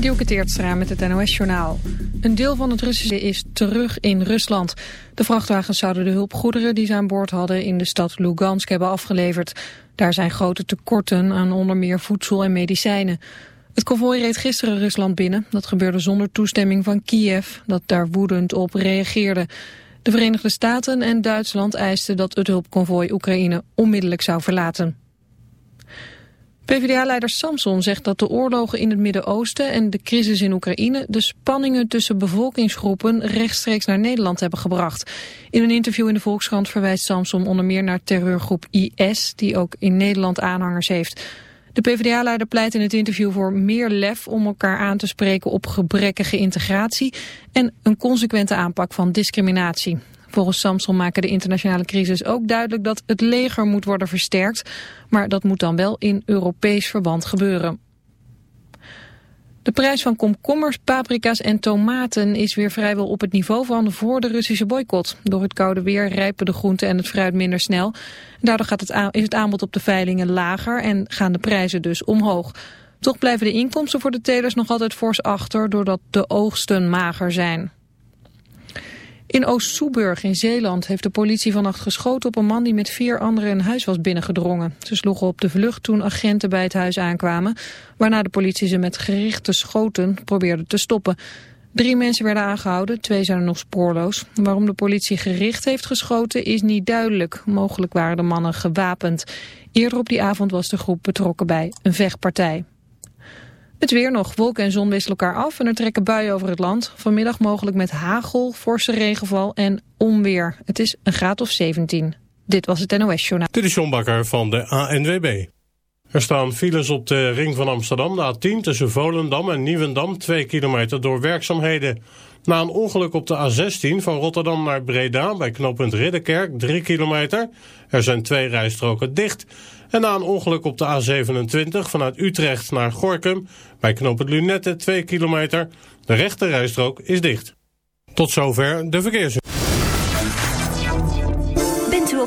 Dielke Teertstra met het NOS-journaal. Een deel van het Russische is terug in Rusland. De vrachtwagens zouden de hulpgoederen die ze aan boord hadden in de stad Lugansk hebben afgeleverd. Daar zijn grote tekorten aan onder meer voedsel en medicijnen. Het konvooi reed gisteren Rusland binnen. Dat gebeurde zonder toestemming van Kiev, dat daar woedend op reageerde. De Verenigde Staten en Duitsland eisten dat het hulpconvooi Oekraïne onmiddellijk zou verlaten. PvdA-leider Samson zegt dat de oorlogen in het Midden-Oosten en de crisis in Oekraïne de spanningen tussen bevolkingsgroepen rechtstreeks naar Nederland hebben gebracht. In een interview in de Volkskrant verwijst Samson onder meer naar terreurgroep IS, die ook in Nederland aanhangers heeft. De PvdA-leider pleit in het interview voor meer lef om elkaar aan te spreken op gebrekkige integratie en een consequente aanpak van discriminatie. Volgens Samson maken de internationale crisis ook duidelijk dat het leger moet worden versterkt, maar dat moet dan wel in Europees verband gebeuren. De prijs van komkommers, paprika's en tomaten is weer vrijwel op het niveau van voor de Russische boycott. Door het koude weer rijpen de groenten en het fruit minder snel. Daardoor gaat het is het aanbod op de veilingen lager en gaan de prijzen dus omhoog. Toch blijven de inkomsten voor de telers nog altijd fors achter doordat de oogsten mager zijn. In Oost-Soeburg in Zeeland heeft de politie vannacht geschoten op een man die met vier anderen een huis was binnengedrongen. Ze sloegen op de vlucht toen agenten bij het huis aankwamen, waarna de politie ze met gerichte schoten probeerde te stoppen. Drie mensen werden aangehouden, twee zijn er nog spoorloos. Waarom de politie gericht heeft geschoten is niet duidelijk. Mogelijk waren de mannen gewapend. Eerder op die avond was de groep betrokken bij een vechtpartij. Het weer nog. Wolken en zon wisselen elkaar af en er trekken buien over het land. Vanmiddag mogelijk met hagel, forse regenval en onweer. Het is een graad of 17. Dit was het NOS Journaal. Dit is John Bakker van de ANWB. Er staan files op de ring van Amsterdam, de A10 tussen Volendam en Nieuwendam, 2 kilometer door werkzaamheden. Na een ongeluk op de A16 van Rotterdam naar Breda bij knooppunt Ridderkerk, 3 kilometer. Er zijn twee rijstroken dicht. En na een ongeluk op de A27 vanuit Utrecht naar Gorkum bij knooppunt Lunette 2 kilometer. De rechte rijstrook is dicht. Tot zover de verkeers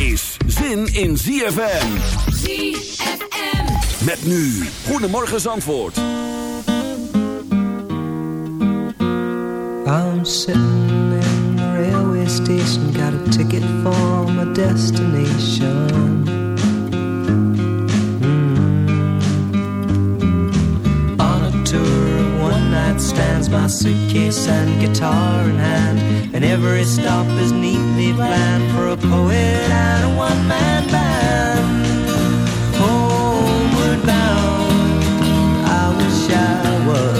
Is zin in ZFM. ZFM. Met nu. Goedemorgen Zandvoort. I'm sitting in the railway station. Got a ticket for my destination. Stands. My suitcase and guitar in hand. And every stop is neatly planned for a poet and a one-man band. Homeward bound, I wish I was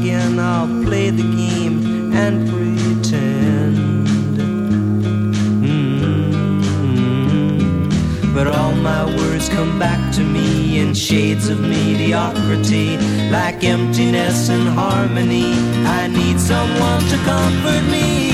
again, I'll play the game and pretend. Mm. But all my words come back to me in shades of mediocrity, like emptiness and harmony. I need someone to comfort me.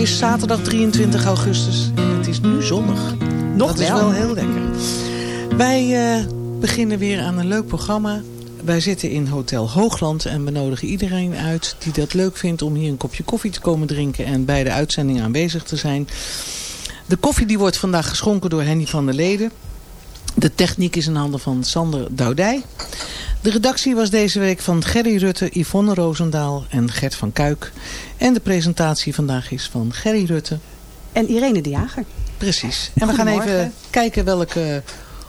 Is zaterdag 23 augustus en het is nu zonnig. Nog Dat is wel. wel heel lekker. Wij eh, beginnen weer aan een leuk programma. Wij zitten in Hotel Hoogland en we nodigen iedereen uit die dat leuk vindt om hier een kopje koffie te komen drinken en bij de uitzending aanwezig te zijn. De koffie die wordt vandaag geschonken door Henny van der Leden. De techniek is in handen van Sander Doudij. De redactie was deze week van Gerry Rutte, Yvonne Roosendaal en Gert van Kuik. En de presentatie vandaag is van Gerry Rutte. En Irene de Jager. Precies. En we gaan even kijken welke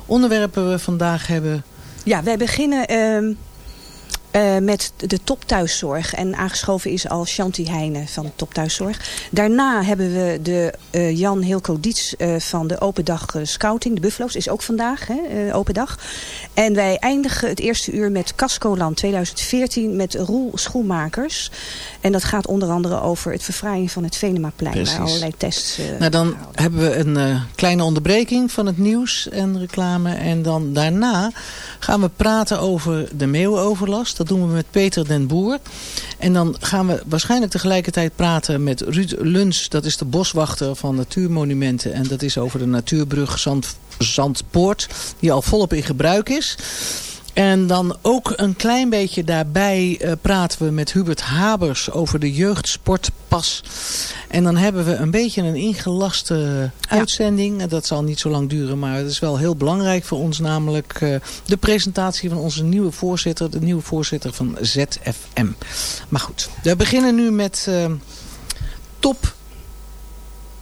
onderwerpen we vandaag hebben. Ja, wij beginnen ehm, eh, met de top thuiszorg. En aangeschoven is al Shanti Heijnen van de top thuiszorg. Daarna hebben we de eh, Jan Hilco Diets eh, van de Open Dag Scouting. De Buffalo's is ook vandaag, hè, Open Dag. En wij eindigen het eerste uur met Cascoland 2014 met Roel Schoenmakers. En dat gaat onder andere over het verfraaien van het Venemaplein. Precies. Waar allerlei tests... Nou, dan hebben we een kleine onderbreking van het nieuws en reclame. En dan daarna gaan we praten over de meeuwenoverlast. Dat doen we met Peter den Boer. En dan gaan we waarschijnlijk tegelijkertijd praten met Ruud Luns. Dat is de boswachter van Natuurmonumenten. En dat is over de natuurbrug Zand, Zandpoort. Die al volop in gebruik is. En dan ook een klein beetje daarbij eh, praten we met Hubert Habers over de jeugdsportpas. En dan hebben we een beetje een ingelaste uitzending. Dat zal niet zo lang duren, maar het is wel heel belangrijk voor ons. Namelijk eh, de presentatie van onze nieuwe voorzitter. De nieuwe voorzitter van ZFM. Maar goed, we beginnen nu met eh, top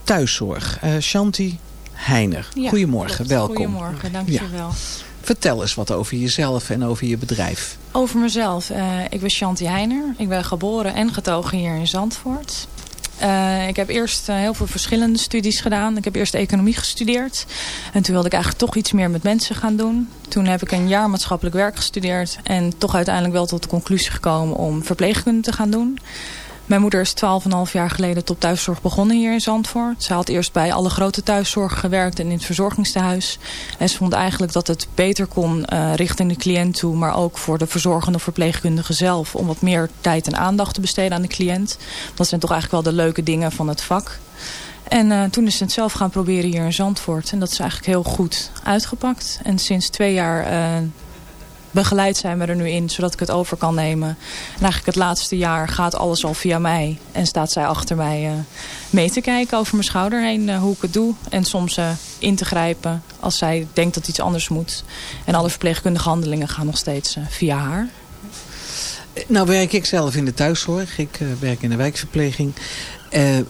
thuiszorg. Shanti Heiner. Ja, Goedemorgen, klopt. welkom. Goedemorgen, dankjewel. Ja. Vertel eens wat over jezelf en over je bedrijf. Over mezelf. eh, ik ben Shanti Heiner. Ik ben geboren en getogen hier in Zandvoort. Eh, ik heb eerst eh, heel veel verschillende studies gedaan. Ik heb eerst economie gestudeerd. En toen wilde ik eigenlijk toch iets meer met mensen gaan doen. Toen heb ik een jaar maatschappelijk werk gestudeerd. En toch uiteindelijk wel tot de conclusie gekomen om verpleegkunde te gaan doen. Mijn moeder is 12,5 jaar geleden top thuiszorg begonnen hier in Zandvoort. Ze had eerst bij alle grote thuiszorg gewerkt en in het verzorgingstehuis. En ze vond eigenlijk dat het beter kon eh, richting de cliënt toe. Maar ook voor de verzorgende verpleegkundige zelf. Om wat meer tijd en aandacht te besteden aan de cliënt. Dat zijn toch eigenlijk wel de leuke dingen van het vak. En eh, toen is ze het zelf gaan proberen hier in Zandvoort. En dat is eigenlijk heel goed uitgepakt. En sinds twee jaar eh, begeleid zijn we er nu in, zodat ik het over kan nemen. En eigenlijk het laatste jaar gaat alles al via mij. En staat zij achter mij eh, mee te kijken over mijn schouder heen eh, hoe ik het doe. En soms eh, in te grijpen als zij denkt dat iets anders moet. En alle verpleegkundige handelingen gaan nog steeds via haar. Nou werk ik zelf in de thuiszorg. Ik werk in de wijkverpleging.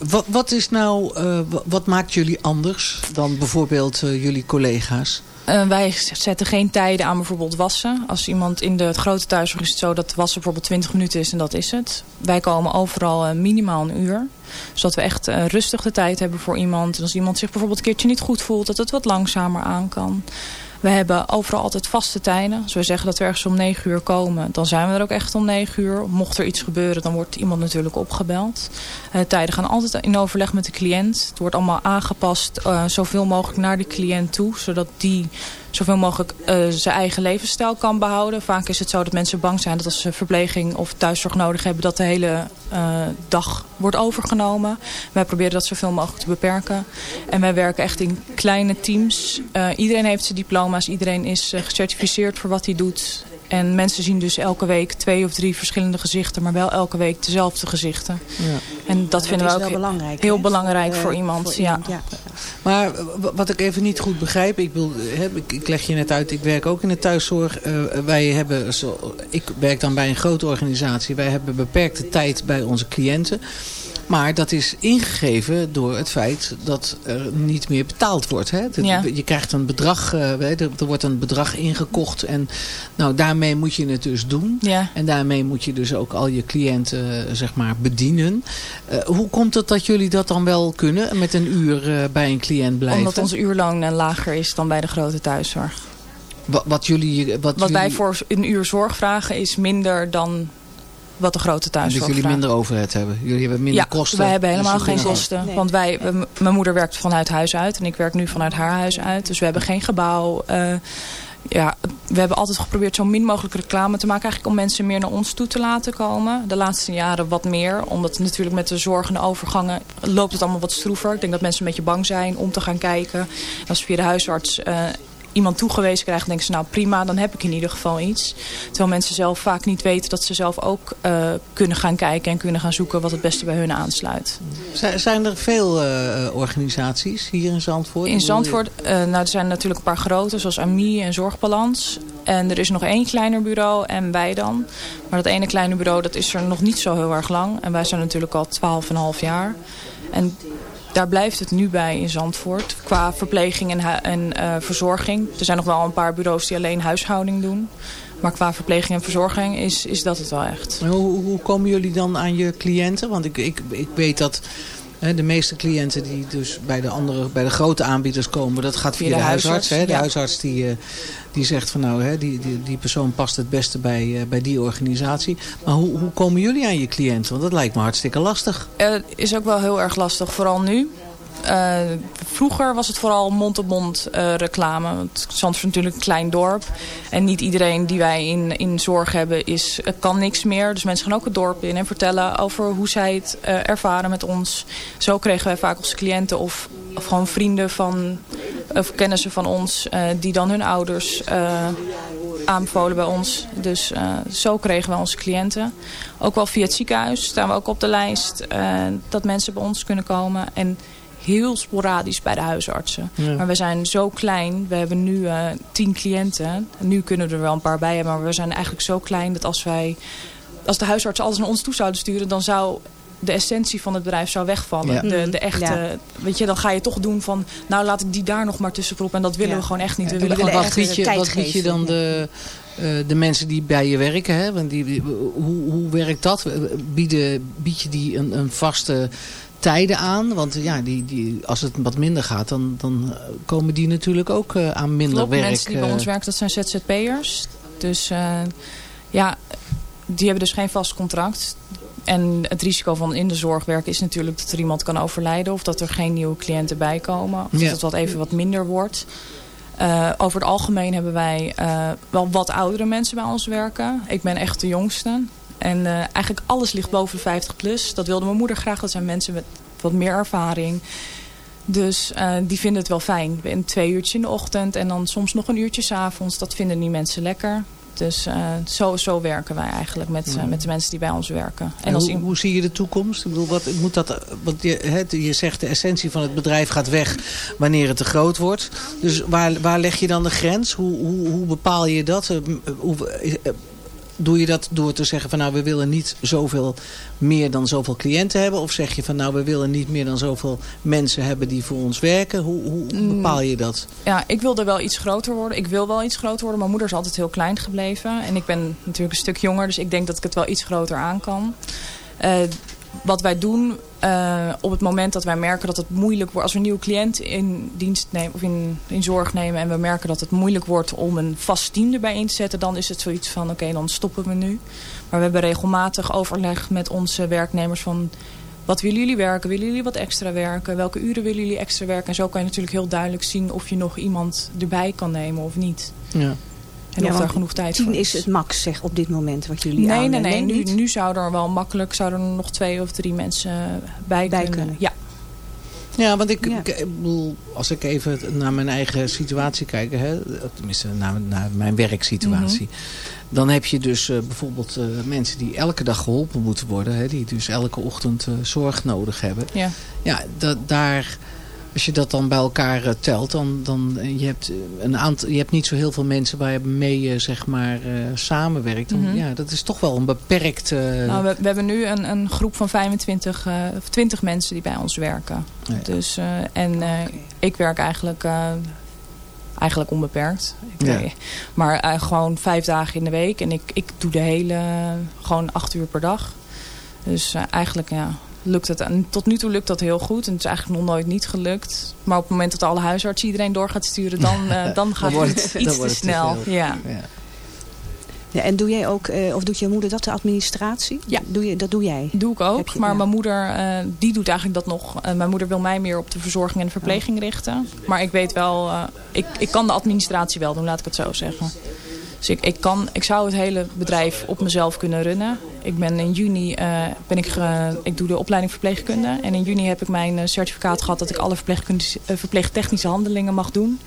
Wat, wat, is nou, wa- wat maakt jullie anders dan bijvoorbeeld jullie collega's? Eh, wij zetten geen tijden aan bijvoorbeeld wassen. Als iemand in de het grote thuiszorg is het zo dat wassen bijvoorbeeld 20 minuten is en dat is het. Wij komen overal eh, minimaal een uur. Zodat we echt eh, rustig de tijd hebben voor iemand. En als iemand zich bijvoorbeeld een keertje niet goed voelt, dat het wat langzamer aan kan. We hebben overal altijd vaste tijden. Als we zeggen dat we ergens om 9 uur komen, dan zijn we er ook echt om 9 uur. Mocht er iets gebeuren, dan wordt iemand natuurlijk opgebeld. Uh, tijden gaan altijd in overleg met de cliënt. Het wordt allemaal aangepast, uh, zoveel mogelijk naar de cliënt toe. Zodat die zoveel mogelijk uh, zijn eigen levensstijl kan behouden. Vaak is het zo dat mensen bang zijn dat als ze verpleging of thuiszorg nodig hebben... dat de hele uh, dag wordt overgenomen. Wij proberen dat zoveel mogelijk te beperken. En wij werken echt in kleine teams. Uh, iedereen heeft zijn diploma's. Iedereen is gecertificeerd voor wat hij doet. En mensen zien dus elke week twee of drie verschillende gezichten, maar wel elke week dezelfde gezichten. Ja. En dat, dat vinden we ook belangrijk, heel belangrijk voor, voor, iemand. voor ja. iemand, ja. Maar wat ik even niet goed begrijp, ik, wil, hè, ik, ik leg je net uit, ik werk ook in de thuiszorg. Uh, wij hebben, zo, ik werk dan bij een grote organisatie, wij hebben beperkte tijd bij onze cliënten. Maar dat is ingegeven door het feit dat er niet meer betaald wordt. Hè? Ja. Je krijgt een bedrag, uh, er, er wordt een bedrag ingekocht. En nou, daarmee moet je het dus doen. Ja. En daarmee moet je dus ook al je cliënten uh, zeg maar bedienen. Uh, hoe komt het dat jullie dat dan wel kunnen? Met een uur bij een cliënt blijven? Omdat ons uurloon lager is dan bij de grote thuiszorg. Wat, wat jullie... Wat, wat jullie... wij voor een uur zorg vragen is minder dan wat de grote thuiszorg Dus jullie vraagt. minder overheid hebben? Jullie hebben minder ja, kosten? wij hebben helemaal dus geen kosten. Nee. Want wij, mijn moeder werkt vanuit huis uit en ik werk nu vanuit haar huis uit. Dus we hebben geen gebouw. Uh, ja, we hebben altijd geprobeerd zo min mogelijk reclame te maken. Eigenlijk om mensen meer naar ons toe te laten komen. De laatste jaren wat meer. Omdat natuurlijk met de zorg en de overgangen loopt het allemaal wat stroever. Ik denk dat mensen een beetje bang zijn om te gaan kijken. Als via de huisarts... Uh, iemand toegewezen krijgen, denken ze nou prima, dan heb ik in ieder geval iets. Terwijl mensen zelf vaak niet weten dat ze zelf ook uh, kunnen gaan kijken en kunnen gaan zoeken wat het beste bij hun aansluit. Zijn er veel uh, organisaties hier in Zandvoort? In Zandvoort, uh, nou, er zijn natuurlijk een paar grote, zoals AMI en Zorgbalans. En er is nog één kleiner bureau en wij dan. Maar dat ene kleine bureau, dat is er nog niet zo heel erg lang. En wij zijn natuurlijk al 12,5 jaar. En daar blijft het nu bij in Zandvoort. Qua verpleging en, uh, verzorging. Er zijn nog wel een paar bureaus die alleen huishouding doen. Maar qua verpleging en verzorging is, is dat het wel echt. Hoe, hoe komen jullie dan aan je cliënten? Want ik, ik, ik weet dat de meeste cliënten die dus bij de, andere, bij de grote aanbieders komen... dat gaat via, via de, de, huisarts. Hè? De ja. huisarts die, uh, die zegt van nou, hè, die, die, die persoon past het beste bij, uh, bij die organisatie. Maar hoe, hoe komen jullie aan je cliënten? Want dat lijkt me hartstikke lastig. Het uh, is ook wel heel erg lastig, vooral nu. Uh, vroeger was het vooral mond-op-mond -mond, uh, reclame. Want Zandvoort is natuurlijk een klein dorp. En niet iedereen die wij in, in zorg hebben is, uh, kan niks meer. Dus mensen gaan ook het dorp in en vertellen over hoe zij het ervaren met ons. Zo kregen wij vaak onze cliënten of, of gewoon vrienden van, of kennissen van ons... Die dan hun ouders aanbevolen bij ons. Dus zo kregen we onze cliënten. Ook wel via het ziekenhuis staan we ook op de lijst dat mensen bij ons kunnen komen. En heel sporadisch bij de huisartsen. Ja. Maar we zijn zo klein. We hebben nu uh, tien cliënten. Nu kunnen we er wel een paar bij hebben. Maar we zijn eigenlijk zo klein dat als wij... Als de huisartsen alles naar ons toe zouden sturen... dan zou de essentie van het bedrijf zou wegvallen. Ja. De, de echte, ja. weet je, dan ga je toch doen van... nou, laat ik die daar nog maar tussen proppen. En dat willen ja. we gewoon echt niet. We willen wat, wat bied je, wat bied je dan de, uh, de mensen die bij je werken? Hè? Want die, die, hoe, hoe werkt dat? Bieden, bied je die een, een vaste tijden aan. Want ja, die, die, als het wat minder gaat, dan, dan komen die natuurlijk ook uh, aan minder Klopt, werk. mensen die bij ons werken, dat zijn ZZP'ers. Dus uh, ja, die hebben dus geen vast contract. En het risico van in de zorg werken is natuurlijk dat er iemand kan overlijden. Of dat er geen nieuwe cliënten bij komen. Of ja. dat het wat even wat minder wordt. Uh, over het algemeen hebben wij wel wat oudere mensen bij ons werken. Ik ben echt de jongste. En uh, eigenlijk alles ligt boven de 50 plus. Dat wilde mijn moeder graag. Dat zijn mensen met wat meer ervaring. Dus uh, die vinden het wel fijn. Een twee uurtjes in de ochtend en dan soms nog een uurtje 's avonds. Dat vinden die mensen lekker. Dus uh, zo, zo werken wij eigenlijk met, uh, met de mensen die bij ons werken. En, en hoe, hoe, zie je de toekomst? Ik bedoel, wat moet dat, want je, je zegt de essentie van het bedrijf gaat weg wanneer het te groot wordt. Dus waar, waar leg je dan de grens? Hoe, hoe, hoe bepaal je dat? Hoe, doe je dat door te zeggen van nou we willen niet zoveel meer dan zoveel cliënten hebben? Of zeg je van nou we willen niet meer dan zoveel mensen hebben die voor ons werken? Hoe, hoe bepaal je dat? Ja, ik wilde wel iets groter worden. Ik wil wel iets groter worden. Mijn moeder is altijd heel klein gebleven. En ik ben natuurlijk een stuk jonger. Dus ik denk dat ik het wel iets groter aan kan. Uh, wat wij doen uh, op het moment dat wij merken dat het moeilijk wordt. Als we een nieuwe cliënt in dienst nemen of in, in zorg nemen. En we merken dat het moeilijk wordt om een vast team erbij in te zetten. Dan is het zoiets van oké dan stoppen we nu. Maar we hebben regelmatig overleg met onze werknemers van... Wat willen jullie werken? Willen jullie wat extra werken? Welke uren willen jullie extra werken? En zo kan je natuurlijk heel duidelijk zien of je nog iemand erbij kan nemen of niet. Ja. En Ja, of daar genoeg tijd tien voor is het max zeg, op dit moment wat jullie Nee, nee, aannemen. nee. Nu, nu zouden er wel makkelijk zouden er nog twee of drie mensen bij, Bij kunnen. kunnen. Ja. Ja, want ik, Ja. ik, ik bedoel, als ik even naar mijn eigen situatie kijk, hè, tenminste naar, naar mijn werksituatie. Mhm. Dan heb je dus eh, bijvoorbeeld eh, mensen die elke dag geholpen moeten worden. Hè, die dus elke ochtend eh, zorg nodig hebben. Ja. Ja, dat, daar, als je dat dan bij elkaar eh, telt, dan, dan eh, je hebt eh, een aantal, je hebt niet zo heel veel mensen waar je mee zeg maar samenwerkt. Dan, Mhm. Ja, dat is toch wel een beperkt. Nou, we, we hebben nu een, een groep van 25 eh, of 20 mensen die bij ons werken. Ja. Dus, en ik werk eigenlijk, eigenlijk onbeperkt. Ja. Maar eh, gewoon vijf dagen in de week. En ik, ik doe de hele, gewoon acht uur per dag. Dus eigenlijk ja, lukt het. En tot nu toe lukt dat heel goed. En het is eigenlijk nog nooit niet gelukt. Maar op het moment dat alle huisartsen iedereen door gaat sturen... dan, eh, dan gaat het iets te snel. ja. ja. Ja, en doe jij ook, eh, of doet je moeder dat, de administratie? Ja. Doe je, dat doe jij? Doe ik ook. je- maar ja. mijn moeder, eh, die doet eigenlijk dat nog. Eh, mijn moeder wil mij meer op de verzorging en de verpleging richten. Maar ik weet wel, eh, ik, ik kan de administratie wel doen, laat ik het zo zeggen. Dus ik, ik, kan, ik zou het hele bedrijf op mezelf kunnen runnen. Ik ben in juni, eh, ben ik, ik doe de opleiding verpleegkunde. En in juni heb ik mijn eh, certificaat gehad dat ik alle eh, verpleegtechnische handelingen mag doen.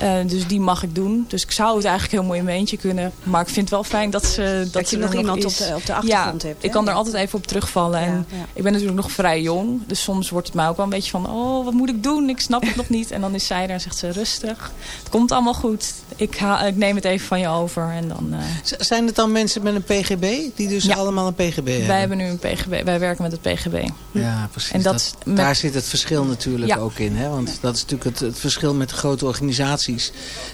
Eh, dus die mag ik doen. Dus ik zou het eigenlijk helemaal in mijn eentje kunnen. Maar ik vind het wel fijn dat ze dat, Dat je ze nog iemand op de- op de achtergrond ja, hebt, hè? Ik kan er altijd even op terugvallen. En Ja, ik ben natuurlijk nog vrij jong. Dus soms wordt het mij ook wel een beetje van... Oh, wat moet ik doen? Ik snap het nog niet. En dan is zij er en zegt ze rustig. Het komt allemaal goed. Ik, ha ik neem het even van je over. En dan, eh, Zijn het dan mensen met een PGB? Die dus Ja. allemaal een PGB hebben? wij hebben nu een PGB. Wij werken met het PGB. Ja, precies. En dat Dat- met- Daar zit het verschil natuurlijk Ja. ook in. Hè? Want dat is natuurlijk het, het verschil met de grote organisaties.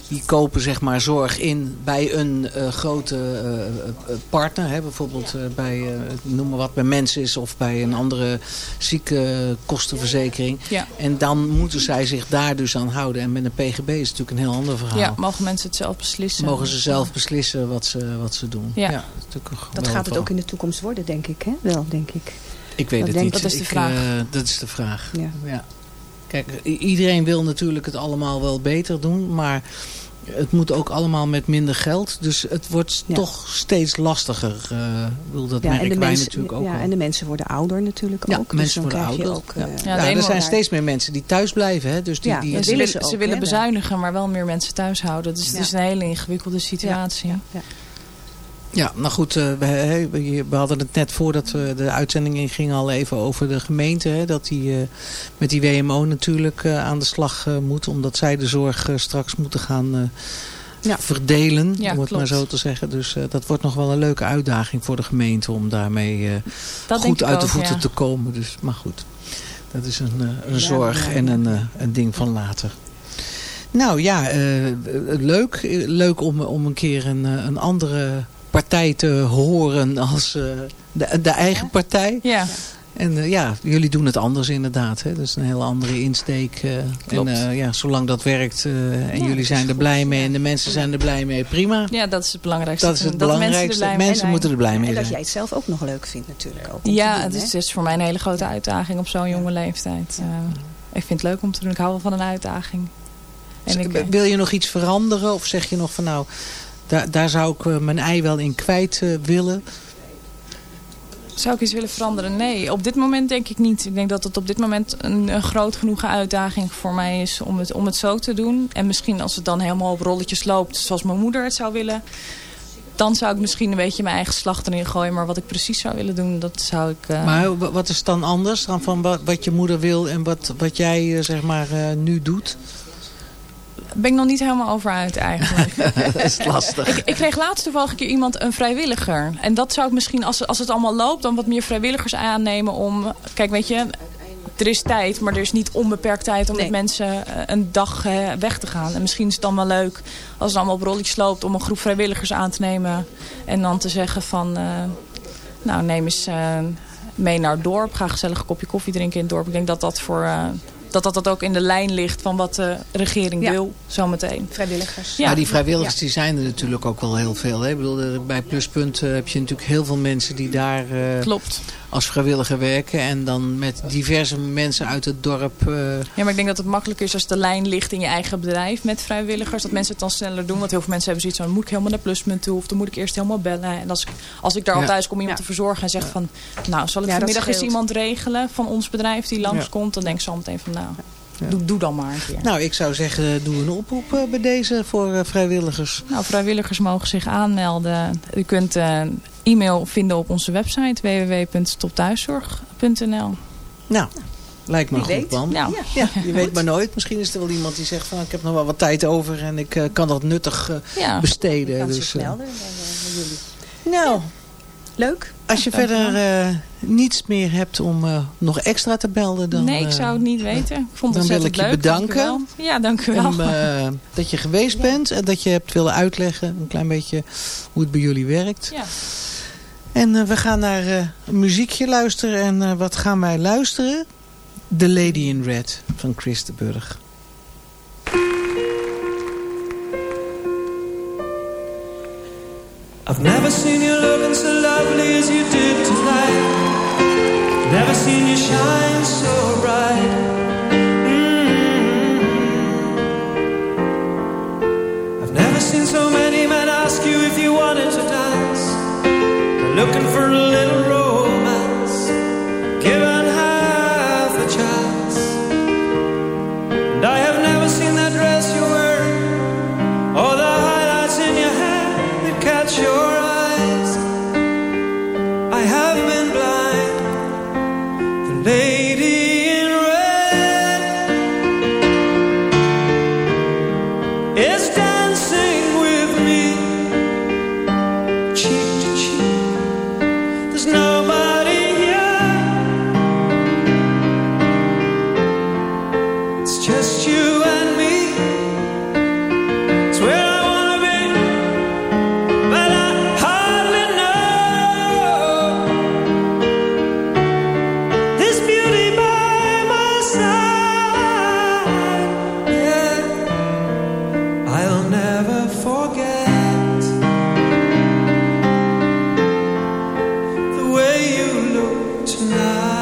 Die kopen zeg maar zorg in bij een eh, grote eh, eh, partner. Hè? Bijvoorbeeld bij, eh, noem maar wat, bij Mensis of bij een andere ziekenkostenverzekering. Ja. En dan moeten zij zich daar dus aan houden. En met een PGB is het natuurlijk een heel ander verhaal. Ja, mogen mensen het zelf beslissen. Mogen ze zelf beslissen wat ze, wat ze doen. Ja. dat, een Dat gaat het ook in de toekomst worden, denk ik. Hè? Wel, denk ik. Ik weet Dat het denk- niet. dat is de Ik, vraag. eh, dat is de vraag. Ja. Ja. Kijk, iedereen wil natuurlijk het allemaal wel beter doen, maar het moet ook allemaal met minder geld. Dus het wordt Ja. toch steeds lastiger. eh, ik bedoel, dat Ja, en merken wij mensen, natuurlijk ook ja, en de mensen worden ouder natuurlijk Ja, ook. mensen dus dan worden krijg je ouder. ook... Ja. eh, Ja, Ja, de er zijn steeds meer mensen die thuis blijven. Hè? Dus die, Ja, die, ze willen ze willen hè, bezuinigen, maar wel meer mensen thuis houden. Dus het is een hele ingewikkelde situatie. ja, ja. Nou goed, eh, we, we hadden het net voordat we de uitzending ingingen al even over de gemeente. Hè, dat die eh, met die WMO natuurlijk eh, aan de slag moet. Omdat zij de zorg straks moeten gaan Ja. verdelen, Ja, om het maar zo te zeggen. Dus dat wordt nog wel een leuke uitdaging voor de gemeente om daarmee goed uit de voeten ja. te komen. Dus, maar goed, dat is een, een zorg en een, een ding van later. Nou ja, leuk. Leuk om, om een keer een, een andere partij te horen als eh, de, de eigen partij. Ja, En eh, ja, jullie doen het anders inderdaad. Hè? Dat is een hele andere insteek. eh, Klopt. En eh, ja, zolang dat werkt eh, en Ja, jullie dat zijn er goed. blij mee en de mensen zijn er blij mee, prima. ja, dat is het belangrijkste. Dat is het mensen er belangrijkste. blij Mensen, mee zijn. moeten er blij mee En dat zijn. jij het zelf ook nog leuk vindt natuurlijk ook. Ja, doen, het is, is voor mij een hele grote uitdaging op zo'n jonge leeftijd. Eh, ik vind het leuk om te doen. Ik hou wel van een uitdaging. En ik, eh, Wil je nog iets veranderen of zeg je nog van nou, daar, daar zou ik eh, mijn ei wel in kwijt eh, willen? Zou ik iets willen veranderen? Nee, op dit moment denk ik niet. Ik denk dat het op dit moment een, een groot genoeg uitdaging voor mij is om het, om het zo te doen. En misschien als het dan helemaal op rolletjes loopt zoals mijn moeder het zou willen... dan zou ik misschien een beetje mijn eigen slag erin gooien. Maar wat ik precies zou willen doen, dat zou ik... eh, Maar wa- wat is dan anders dan van wat, wat je moeder wil en wat, wat jij zeg maar nu doet? Ben ik nog niet helemaal over uit eigenlijk. dat is lastig. Ik, ik kreeg laatst toevallig een keer iemand, een vrijwilliger. En dat zou ik misschien, als, als het allemaal loopt, dan wat meer vrijwilligers aannemen om... Kijk, weet je, er is tijd, maar er is niet onbeperkt tijd om Nee. met mensen eh, een dag eh, weg te gaan. En misschien is het dan wel leuk, als het allemaal op rolletjes loopt, om een groep vrijwilligers aan te nemen. En dan te zeggen van, eh, nou neem eens... mee naar het dorp. Ga gezellig een kopje koffie drinken in het dorp. Ik denk dat dat voor... dat, dat dat ook in de lijn ligt van wat de regering Ja. wil zometeen. Vrijwilligers. Ja, die vrijwilligers die zijn er natuurlijk ook wel heel veel. Hè? Ik bedoel, er- bij Pluspunt eh, heb je natuurlijk heel veel mensen die daar eh, Klopt. Als vrijwilliger werken. En dan met diverse mensen uit het dorp. eh, Ja, maar ik denk dat het makkelijker is als de lijn ligt in je eigen bedrijf met vrijwilligers. Dat mensen het dan sneller doen. Want heel veel mensen hebben zoiets van, moet ik helemaal naar pluspunt toe? Of dan moet ik eerst helemaal bellen. En als ik, als ik daar al Ja. thuis kom iemand te verzorgen en zegt van... Nou, zal ik Ja, vanmiddag eens iemand regelen van ons bedrijf die langskomt? Dan denk ik zo meteen van, nou, doe, doe dan maar een keer. nou, ik zou zeggen, doe een oproep eh, bij deze voor eh, vrijwilligers. Nou, vrijwilligers mogen zich aanmelden. U kunt eh, e-mail vinden op onze website www.stopthuiszorg.nl Nou, lijkt me een goed plan. Nou, Ja, je weet maar nooit. Misschien is er wel iemand die zegt van ik heb nog wel wat tijd over en ik kan dat nuttig eh, ja. besteden. Kan Dus, zich melden jullie. nou, Leuk. als je verder eh, niets meer hebt om eh, nog extra te belden, dan, nee, ik eh, zou het niet weten. Ik vond het dan wil ontzettend ik je leuk. Dank bedanken. Ja, dank u wel. om, eh, dat je geweest bent en dat je hebt willen uitleggen een klein beetje hoe het bij jullie werkt. ja. En eh, we gaan naar eh, een muziekje luisteren. En eh, wat gaan wij luisteren? The Lady in Red van Chris de Burg. I've never seen you looking so lovely as you did tonight. Never seen you shine so bright. Mm. I've never seen so many men ask you if you wanted to dance. They're looking for a little tonight.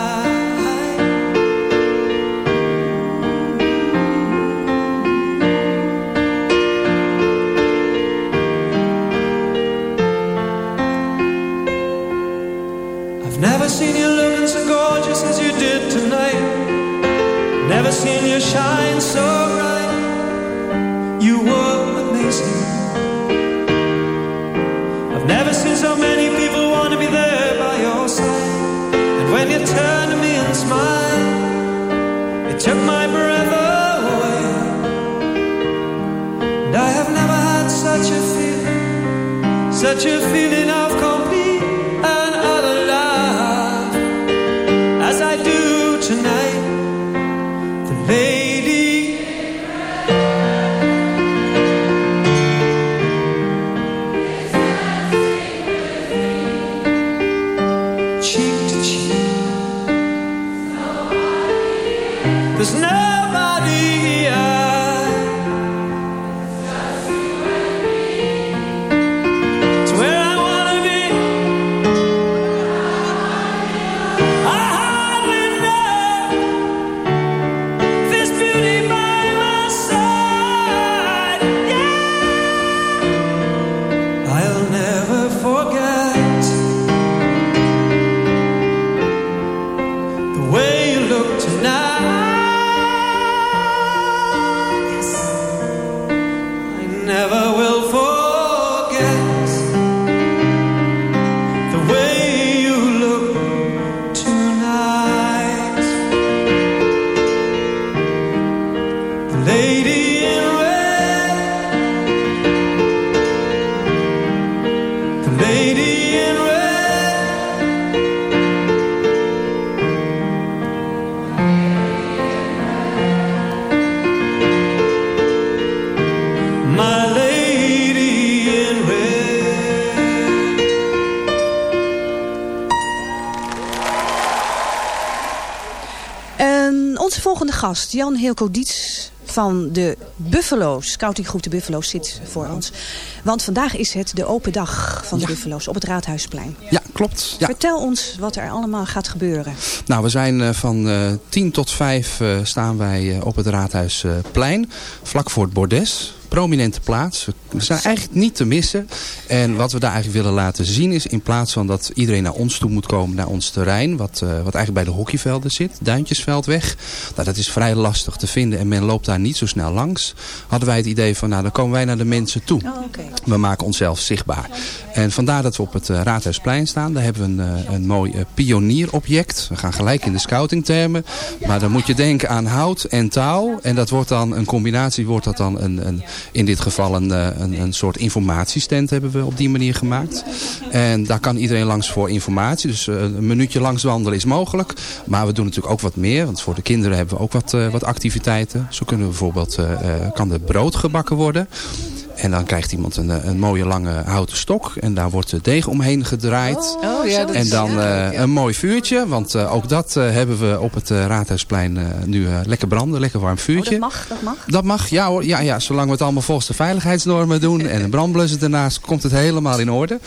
Gast, Jan Hilco Diets van de Buffalo's. Scoutinggroep de Buffalo's zit voor ons. Want vandaag is het de open dag van de Buffalo's op het Raadhuisplein. Ja, klopt. Ja. Vertel ons wat er allemaal gaat gebeuren. Nou, we zijn uh, van uh, 10 tot 5 uh, staan wij op het Raadhuisplein. vlak voor het bordes prominente plaats. We zijn eigenlijk niet te missen. En wat we daar eigenlijk willen laten zien is in plaats van dat iedereen naar ons toe moet komen, naar ons terrein, wat, uh, wat eigenlijk bij de hockeyvelden zit, Duintjesveldweg. Nou, dat is vrij lastig te vinden en men loopt daar niet zo snel langs. Hadden wij het idee van, nou dan komen wij naar de mensen toe. Oh, okay. We maken onszelf zichtbaar. En vandaar dat we op het uh, Raadhuisplein staan. Daar hebben we een, uh, een mooi pionierobject. We gaan gelijk in de scoutingtermen. Maar dan moet je denken aan hout en touw. En dat wordt dan een combinatie, wordt dat dan een, een in dit geval een, een, een soort informatiestand hebben we op die manier gemaakt. En daar kan iedereen langs voor informatie. Dus een minuutje langs wandelen is mogelijk. Maar we doen natuurlijk ook wat meer. Want voor de kinderen hebben we ook wat, wat activiteiten. Zo kunnen we bijvoorbeeld, kan er brood gebakken worden. En dan krijgt iemand een, een mooie lange houten stok. En daar wordt de deeg omheen gedraaid. Oh, oh, ja, dat en dan ja. uh, een mooi vuurtje. Want uh, ook dat uh, hebben we op het Raadhuisplein nu lekker branden. Lekker warm vuurtje. Oh, dat mag, dat mag? Dat mag, ja hoor. Ja, ja, zolang we het allemaal volgens de veiligheidsnormen doen. en een brandblusser ernaast komt het helemaal in orde.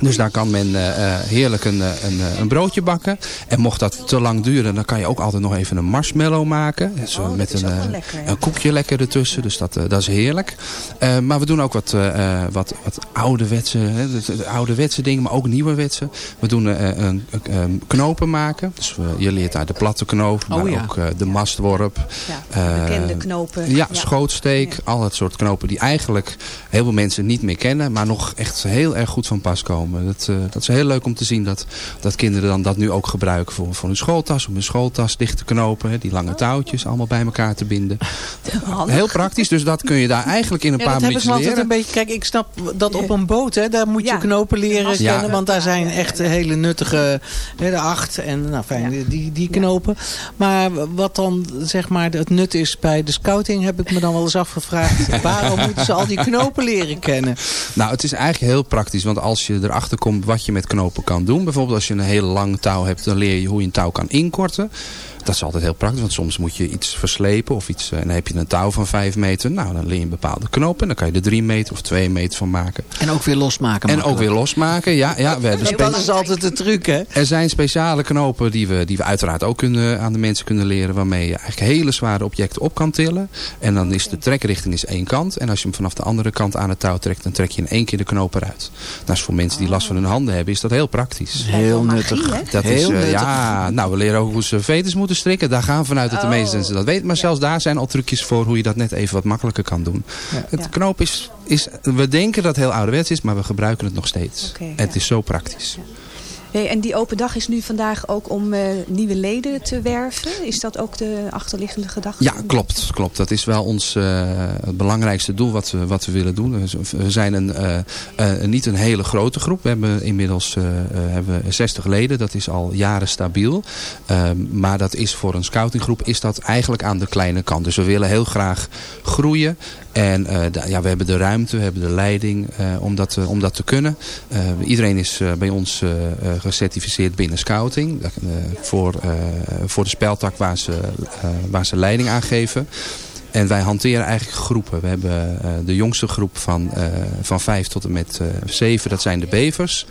Dus daar kan men uh, heerlijk een, een, een, broodje bakken. En mocht dat te lang duren, dan kan je ook altijd nog even een marshmallow maken. Dus, oh, met een, lekker, een koekje lekker ertussen. Dus dat, uh, dat is heerlijk. Uh, maar we doen ook wat, wat, wat ouderwetse, hè, de, de ouderwetse dingen, maar ook nieuwerwetse. We doen een, een, knopen maken. Dus je leert daar de platte knoop, maar oh, ja. ook de mastworp. Ja, bekende knopen. Ja, ja. schootsteek. Al dat soort knopen die eigenlijk heel veel mensen niet meer kennen. Maar nog echt heel erg goed van pas komen. Dat, uh, dat is heel leuk om te zien dat, dat kinderen dan dat nu ook gebruiken voor, voor hun schooltas. Om hun schooltas dicht te knopen. Hè, die lange touwtjes allemaal bij elkaar te binden. Heel praktisch. Dus dat kun je daar eigenlijk in een ja, paar minuutjes leren. Altijd een beetje, kijk, ik snap dat op een boot, hè, daar moet je Ja. knopen leren Ja. kennen. Want daar zijn echt hele nuttige, hè, de acht en nou, fijn, die, die knopen. Maar wat dan zeg maar het nut is bij de scouting, heb ik me dan wel eens afgevraagd. waarom moeten ze al die knopen leren kennen? Nou, het is eigenlijk heel praktisch. Want als je erachter komt wat je met knopen kan doen. Bijvoorbeeld als je een heel lang touw hebt, dan leer je hoe je een touw kan inkorten. Dat is altijd heel praktisch, want soms moet je iets verslepen of iets. En dan heb je een touw van 5 meter. Nou, dan leer je een bepaalde knoop en dan kan je er 3 meter of 2 meter van maken. En ook weer losmaken. En ook weer losmaken, ja. ja we hebben Nee, dat is altijd de truc, hè? Er zijn speciale knopen die we, die we uiteraard ook kunnen, aan de mensen kunnen leren. Waarmee je eigenlijk hele zware objecten op kan tillen. En dan is de trekrichting is één kant. En als je hem vanaf de andere kant aan het touw trekt, dan trek je in één keer de knoop eruit. Dat is voor mensen die last van hun handen hebben, is dat heel praktisch. Heel nuttig. Dat Heel is, uh, nuttig. ja, nou we leren ook hoe ze veters moeten strikken. Daar gaan we vanuit dat de meeste mensen dat weten. Maar zelfs daar zijn al trucjes voor hoe je dat net even wat makkelijker kan doen. Ja. Het knoop is, is, we denken dat het heel ouderwets is, maar we gebruiken het nog steeds. Het is zo praktisch. En die open dag is nu vandaag ook om eh, nieuwe leden te werven. Is dat ook de achterliggende gedachte? Ja, klopt. klopt. Dat is wel ons uh, het belangrijkste doel wat we, wat we willen doen. We zijn een, niet een hele grote groep. We hebben inmiddels hebben we 60 leden. Dat is al jaren stabiel. maar dat is voor een scoutinggroep is dat eigenlijk aan de kleine kant. Dus we willen heel graag groeien. En ja, we hebben de ruimte, we hebben de leiding om, dat, om dat te kunnen. iedereen is bij ons gecertificeerd binnen scouting. voor, voor de speltak waar ze, waar ze leiding aan geven. En wij hanteren eigenlijk groepen. We hebben de jongste groep van, van 5 tot en met uh, 7, dat zijn de bevers.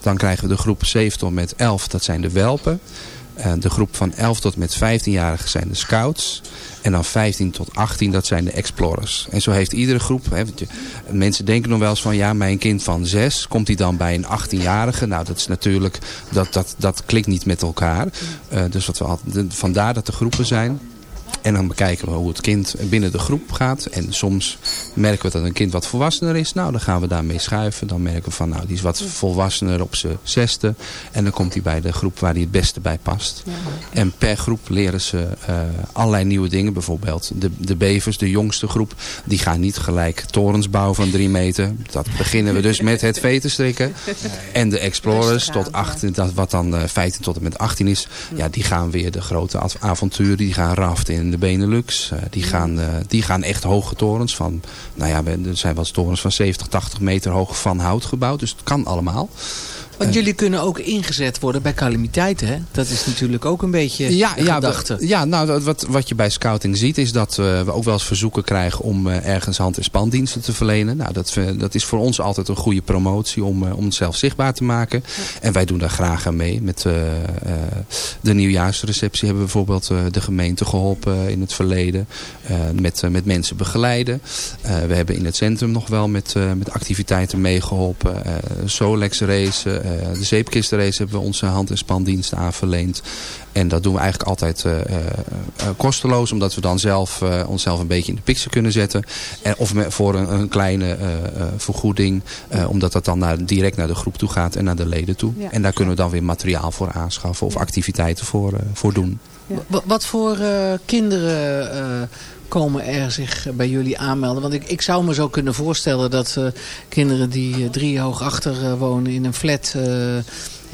Dan krijgen we de groep 7 tot en met 11, dat zijn de welpen. Uh, de groep van 11 tot met 15-jarigen zijn de scouts. En dan 15 tot 18, dat zijn de explorers. En zo heeft iedere groep... Hè, mensen denken nog wel eens van... ja, mijn kind van 6, komt hij dan bij een 18-jarige? Nou, dat is natuurlijk... dat, dat, dat klikt niet met elkaar. Uh, dus wat we altijd, vandaar dat er groepen zijn... En dan bekijken we hoe het kind binnen de groep gaat. En soms merken we dat een kind wat volwassener is. Nou, dan gaan we daarmee schuiven. Dan merken we van, nou, die is wat volwassener op zijn zesde. En dan komt hij bij de groep waar hij het beste bij past. Ja. En per groep leren ze uh, allerlei nieuwe dingen. Bijvoorbeeld de, de bevers, de jongste groep. Die gaan niet gelijk torens bouwen van drie meter. Dat beginnen we dus met het veterstrikken. En de explorers tot 18, dat wat dan uh, 15 tot en met 18 is. Ja, die gaan weer de grote avonturen. Die gaan raften in de Benelux. Uh, die, gaan, uh, die gaan echt hoge torens van, nou ja, er zijn wel torens van 70, 80 meter hoog van hout gebouwd. Dus het kan allemaal. Want jullie kunnen ook ingezet worden bij calamiteiten, hè? Dat is natuurlijk ook een beetje ja, ja, gedachte. we- ja, nou, wat, wat je bij scouting ziet is dat eh, we ook wel eens verzoeken krijgen om eh, ergens hand- en spandiensten te verlenen. Nou, dat, dat is voor ons altijd een goede promotie om, eh, om het zelf zichtbaar te maken. En wij doen daar graag aan mee. Met eh, eh, de nieuwjaarsreceptie hebben bijvoorbeeld eh, de gemeente geholpen in het verleden. Eh, met, eh, met mensen begeleiden. We hebben in het centrum nog wel met, met activiteiten meegeholpen. Eh Solex race, de zeepkistrace hebben we onze hand- en spandiensten aan verleend. En dat doen we eigenlijk altijd eh, eh, eh, kosteloos. Omdat we dan zelf onszelf een beetje in de picture kunnen zetten. En, of met, voor een, een kleine vergoeding. omdat dat dan naar, direct naar de groep toe gaat en naar de leden toe. Ja. En daar kunnen we dan weer materiaal voor aanschaffen. Of activiteiten voor, voor doen. Wa- Wat voor kinderen komen er zich bij jullie aanmelden? Want ik, ik zou me zo kunnen voorstellen dat kinderen die drie hoog achter wonen in een flat...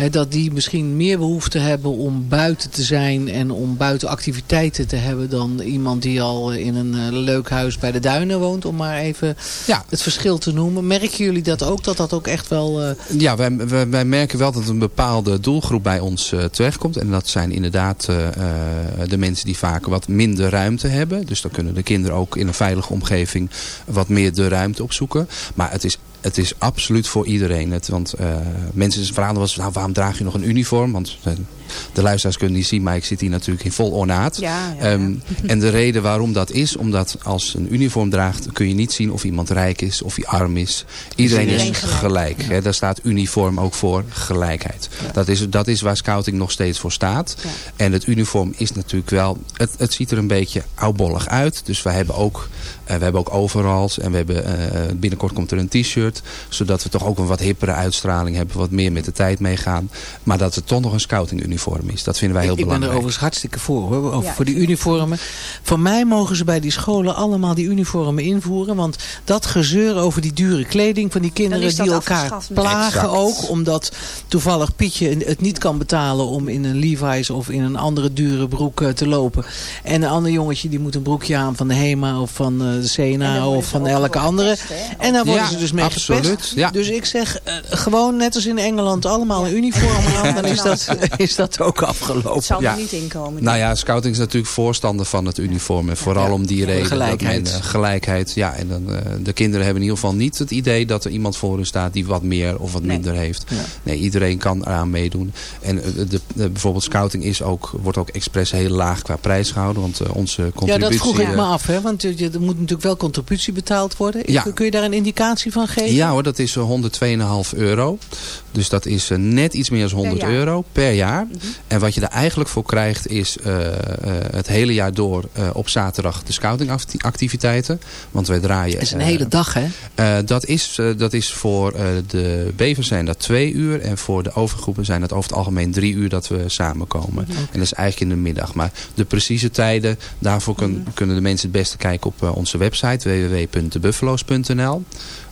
dat die misschien meer behoefte hebben om buiten te zijn en om buiten activiteiten te hebben dan iemand die al in een eh, leuk huis bij de duinen woont. Om maar even het verschil te noemen. Merken jullie dat ook? Dat dat ook echt wel... eh, Ja, wij, wij, wij merken wel dat een bepaalde doelgroep bij ons eh, terechtkomt. En dat zijn inderdaad de mensen die vaak wat minder ruimte hebben. Dus dan kunnen de kinderen ook in een veilige omgeving wat meer de ruimte opzoeken. Maar het is het is absoluut voor iedereen. Het, want eh, mensen vragen wel eens, nou, waarom draag je nog een uniform? Want eh, de luisteraars kunnen niet zien, maar ik zit hier natuurlijk in vol ornaat. Ja, ja, Ehm, en de reden waarom dat is, omdat als een uniform draagt, kun je niet zien of iemand rijk is, of hij arm is. Iedereen is iedereen gelijk. gelijk. hè. Daar staat uniform ook voor gelijkheid. Dat, is, dat is waar scouting nog steeds voor staat. En het uniform is natuurlijk wel, het, het ziet er een beetje oudbollig uit. Dus wij hebben ook, eh, we hebben ook overalls en we hebben, eh, binnenkort komt er een t-shirt. Zodat we toch ook een wat hippere uitstraling hebben, wat meer met de tijd meegaan. Maar dat het toch nog een scouting uniform is. Dat vinden wij heel ik ben er belangrijk. overigens hartstikke voor, hoor, over, Ja, voor die uniformen. Voor mij mogen ze bij die scholen allemaal die uniformen invoeren. Want dat gezeur over die dure kleding van die kinderen die elkaar plagen Exact. ook. Omdat toevallig Pietje het niet kan betalen om in een Levi's of in een andere dure broek eh, te lopen. En een ander jongetje die moet een broekje aan van de HEMA of van eh, de CNA of van elke andere. En daar worden Ja, ze dus mee absoluut, gepest. ja. Dus ik zeg eh, gewoon net als in Engeland allemaal een uniform aan. Dan is dat, is dat ook afgelopen. Het zal Ja. er niet inkomen. Nou ja, scouting is natuurlijk voorstander van het uniform. En vooral Ja, om die reden. gelijkheid. Dat men, eh, gelijkheid. Ja, en dan, eh, de kinderen hebben in ieder geval niet het idee dat er iemand voor hen staat die wat meer of wat Nee. minder heeft. Ja. Nee, iedereen kan eraan meedoen. En eh, de, de- bijvoorbeeld scouting is ook, wordt ook expres heel laag qua prijs gehouden. Want onze Ja, contributie... dat vroeg ik me af, hè? want er moet natuurlijk wel contributie betaald worden. Ja. Kun je daar een indicatie van geven? Ja hoor, dat is eh, 102,5 euro. Dus dat is net iets meer dan 100 jaar. euro per jaar. En wat je er eigenlijk voor krijgt is eh, eh, het hele jaar door eh, op zaterdag de scoutingactiviteiten. Want wij draaien... Dat is een hele dag, hè? dat, is, dat is voor de bevers zijn dat twee uur. En voor de overgroepen zijn dat over het algemeen drie uur dat we samenkomen. En dat is eigenlijk in de middag. Maar de precieze tijden, daarvoor kun- kunnen de mensen het beste kijken op onze website www.debuffalo's.nl.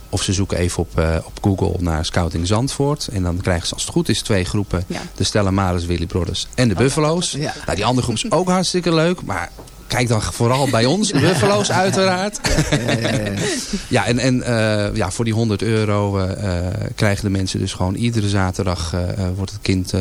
Of ze zoeken even op, eh, op Google naar Scouting Zandvoort. En dan krijgen ze als het goed is twee groepen. Ja. De Stella Maris, Willy Brothers en de Buffalo's. Ja. Nou, die andere groep is ook hartstikke leuk. Maar kijk dan vooral bij ons. De Buffalo's uiteraard. Ja, en, en eh, ja, voor die 100 euro eh, krijgen de mensen dus gewoon iedere zaterdag wordt het kind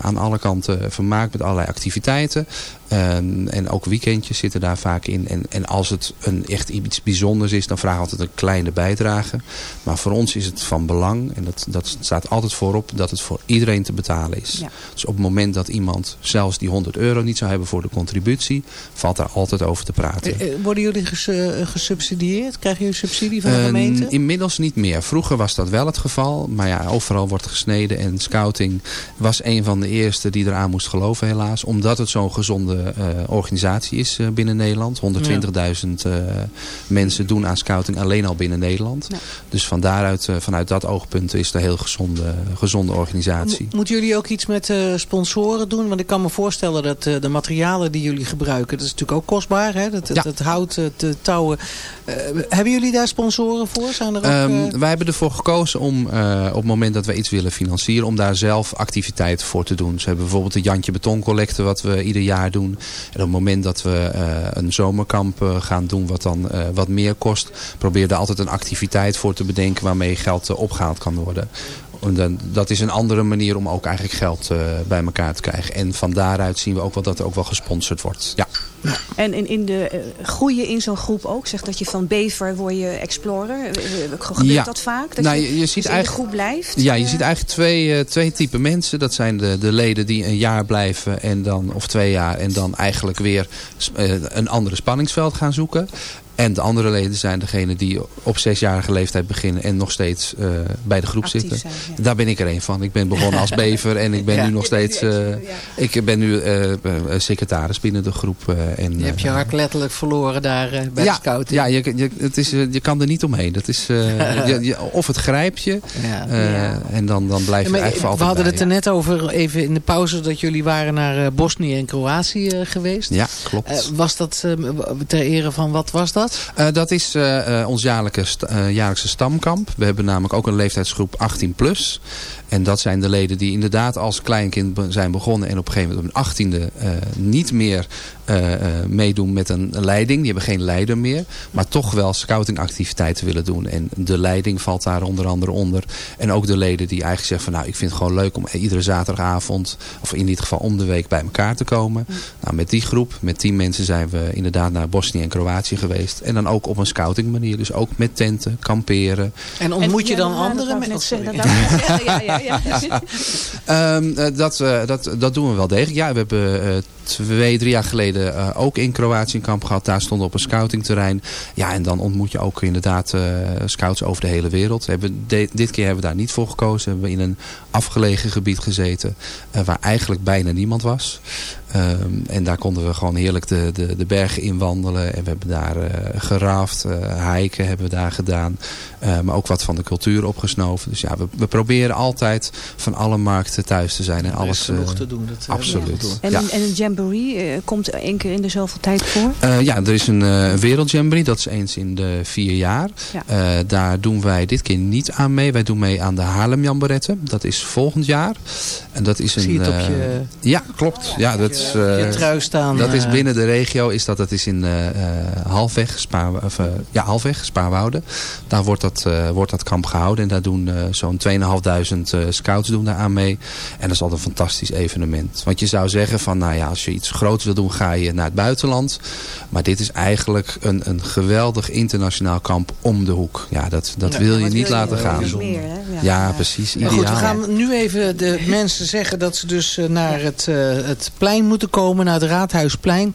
aan alle kanten vermaakt met allerlei activiteiten. En, en ook weekendjes zitten daar vaak in. En, en als het een, echt iets bijzonders is, dan vragen we altijd een kleine bijdrage. Maar voor ons is het van belang, en dat, dat staat altijd voorop, dat het voor iedereen te betalen is. Ja. Dus op het moment dat iemand zelfs die 100 euro niet zou hebben voor de contributie, valt daar altijd over te praten. Eh, eh, Worden jullie ges- eh, gesubsidieerd? Krijgen jullie subsidie van de Eh, gemeente? inmiddels niet meer. Vroeger was dat wel het geval. Maar ja, overal wordt gesneden. En scouting was een van de eerste die eraan moest geloven helaas. Omdat het zo'n gezonde eh, organisatie is eh, binnen Nederland. 120.000 eh, mensen doen aan scouting alleen al binnen Nederland. Ja. Dus van daaruit, eh, vanuit dat oogpunt is het een heel gezonde, gezonde organisatie. Mo- Moeten jullie ook iets met eh, sponsoren doen? Want ik kan me voorstellen dat eh, de materialen die jullie gebruiken... dat is natuurlijk ook kostbaar, hè? Dat, Ja. dat hout, het eh, touwen. Eh, hebben jullie daar sponsoren voor? Zijn er ook... Ehm, eh, wij hebben ervoor gekozen om eh, op het moment dat we iets willen financieren... om daar zelf activiteiten voor te doen. Ze hebben bijvoorbeeld de Jantje Betoncollecte wat we ieder jaar doen. En op het moment dat we eh, een zomerkamp eh, gaan doen wat dan eh, wat meer kost... proberen we er altijd een activiteit voor te bedenken waarmee geld eh, opgehaald kan worden. Dan, dat is een andere manier om ook eigenlijk geld uh, bij elkaar te krijgen. En van daaruit zien we ook wel dat er ook wel gesponsord wordt. Ja. En in, in de uh, groeien in zo'n groep ook? Zeg dat je van bever word je explorer. Gebeurt ja. dat vaak? Dat nou, je, je, je ziet dus in de groep blijft? Ja, je ziet eigenlijk twee, twee typen mensen. Dat zijn de, de leden die een jaar blijven en dan, of twee jaar. En dan eigenlijk weer een andere spanningsveld gaan zoeken. En de andere leden zijn degene die op zesjarige leeftijd beginnen en nog steeds uh, bij de groep Actief zitten. zijn, ja. Daar ben ik er een van. Ik ben begonnen als bever en ik ben Ja. nu nog steeds... Uh, ik ben nu uh, secretaris binnen de groep. Uh, en, Je hebt je hart letterlijk verloren daar uh, bij ja, de scouting. Ja, je, je, het is, je kan er niet omheen. Dat is, je, je, of het grijp je en dan, dan blijf je maar eigenlijk voor we altijd hadden bij, het er net over, even in de pauze, dat jullie waren naar uh, Bosnië en Kroatië geweest. Ja, klopt. Uh, was dat ter ere van, wat was dat? Dat is uh, ons jaarlijke, st uh, jaarlijkse stamkamp. We hebben namelijk ook een leeftijdsgroep 18 plus. En dat zijn de leden die inderdaad als kleinkind zijn begonnen. En op een gegeven moment op hun 18e uh, niet meer meedoen met een leiding. Die hebben geen leider meer. Maar toch wel scoutingactiviteiten willen doen. En de leiding valt daar onder andere onder. En ook de leden die eigenlijk zeggen van nou ik vind het gewoon leuk om iedere zaterdagavond. Of in dit geval om de week bij elkaar te komen. Mm. Nou met die groep, met tien mensen zijn we inderdaad naar Bosnië en Kroatië geweest. En dan ook op een scouting manier. Dus ook met tenten, kamperen. En ontmoet en, je dan ja, anderen? Dat, met... dat, ja, ja, ja. um, dat, uh, dat, dat doen we wel degelijk. Ja, we hebben uh, twee, drie jaar geleden uh, ook in Kroatië een kamp gehad. Daar stond op een scoutingterrein. Ja, en dan ontmoet je ook inderdaad uh, scouts over de hele wereld. We hebben de, dit keer hebben we daar niet voor gekozen. We hebben in een afgelegen gebied gezeten. Uh, waar eigenlijk bijna niemand was. Um, en daar konden we gewoon heerlijk de, de, de bergen in wandelen. En we hebben daar uh, geraafd, uh, hiken hebben we daar gedaan. Uh, maar ook wat van de cultuur opgesnoven. Dus ja, we, we proberen altijd van alle markten thuis te zijn. En alles genoeg te doen. Dat, absoluut. Ja. En, ja. en een jamboree komt één keer in de zoveel tijd voor? ja, er is een uh, wereldjamboree. Dat is eens in de vier jaar. Ja. daar doen wij dit keer niet aan mee. Wij doen mee aan de Haarlem Jamboretten. Dat is volgend jaar. En dat is Zie een... het op je... Ja, klopt. Ja, dat is, uh, je trui staan. Dat is binnen de regio. Is dat, dat is in uh, halfweg, Spaar, of, uh, ja, halfweg, Spaarwouden. Daar wordt dat, wordt dat kamp gehouden. En daar doen zo'n 2.500 scouts doen daar aan mee. En dat is altijd een fantastisch evenement. Want je zou zeggen van, nou ja, als je iets groots wil doen, ga je naar het buitenland. Maar dit is eigenlijk een, een geweldig internationaal kamp om de hoek. Ja, dat, dat ja, wil je niet wil laten je gaan. Meer, ja, ja, ja, precies. Ideaal. Goed, we gaan nu even de mensen zeggen dat ze dus naar het, uh, het plein moeten komen, naar het Raadhuisplein.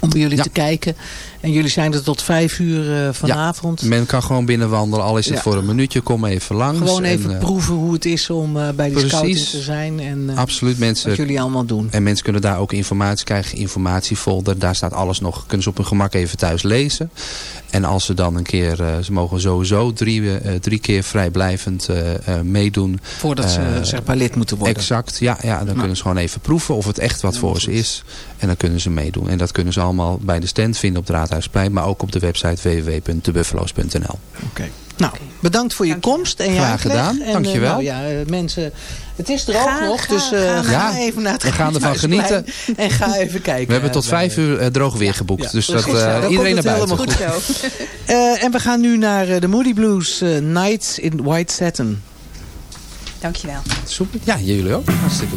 Om bij jullie ja. te kijken. En jullie zijn er tot vijf uur uh, vanavond. Ja, men kan gewoon binnenwandelen. Al is het ja. voor een minuutje. Kom even langs. Gewoon even en, uh, proeven hoe het is om uh, bij de precies. scouting te zijn. En Absoluut, mensen, wat jullie allemaal doen. En mensen kunnen daar ook informatie krijgen. Informatiefolder. Daar staat alles nog. Kunnen ze op hun gemak even thuis lezen. En als ze dan een keer, ze mogen sowieso drie, drie keer vrijblijvend meedoen. Voordat ze zeg maar lid moeten worden. Exact, ja. ja dan nou. kunnen ze gewoon even proeven of het echt wat voor ze is. En dan kunnen ze meedoen. En dat kunnen ze allemaal bij de stand vinden op het Raadhuisplein. Maar ook op de website www.debuffalo's.nl Oké. Okay. Nou, bedankt voor je Dank komst en je Graag gedaan, en, dankjewel. Nou ja, mensen, het is er ook nog, ga, dus uh, ga, ja, even naar het We gaan ervan genieten. En ga even kijken. We hebben tot vijf uur uh, droog weer geboekt. Ja, dus dat, uh, iedereen naar buiten. Goed zo. en we gaan nu naar de Moody Blues Nights in White Satin. Dankjewel. Super. Ja, jullie ook. Hartstikke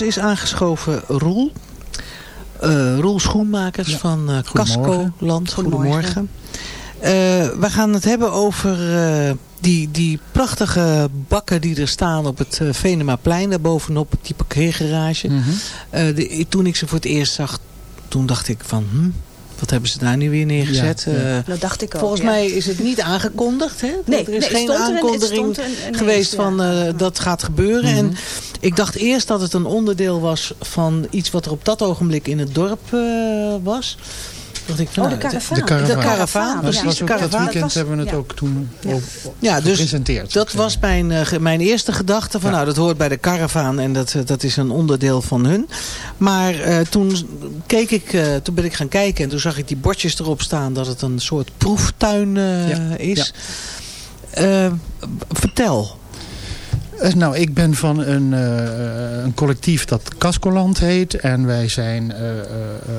ons is aangeschoven Roel. Eh, Roel Schoenmakers van eh Casco Goedemorgen. Land. Goedemorgen. Goedemorgen. Eh, we gaan het hebben over eh, die, die prachtige bakken die er staan op het uh, Venemaplein. Daar bovenop die parkeergarage. De, toen ik ze voor het eerst zag, toen dacht ik van... Hm, wat hebben ze daar nu weer neergezet? Ja, ja. Eh, Dat dacht ik ook, Volgens ja. mij is het niet aangekondigd. Hè? Nee, er is nee, geen stond er een- het aankondiging stond een- een- geweest ja. van eh, dat gaat gebeuren. En Mhm. Ik dacht eerst dat het een onderdeel was van iets wat er op dat ogenblik in het dorp eh, was. Dacht ik van, Oh, de nou, karavaan. De caravan. De karavaan, Dat precies, was de ook, dat karavaan. weekend was- hebben we het ja. ook toen Ja. op, Ja, dus gepresenteerd. dat was mijn, eh, mijn eerste gedachte van nou dat hoort bij de karavaan en dat, eh, dat is een onderdeel van hun. Maar eh, toen keek ik, eh, toen ben ik gaan kijken en toen zag ik die bordjes erop staan dat het een soort proeftuin eh, Ja, is. Vertel. Eh, Nou, ik ben van een, eh, een collectief dat Cascoland heet. En wij zijn eh, eh, eh,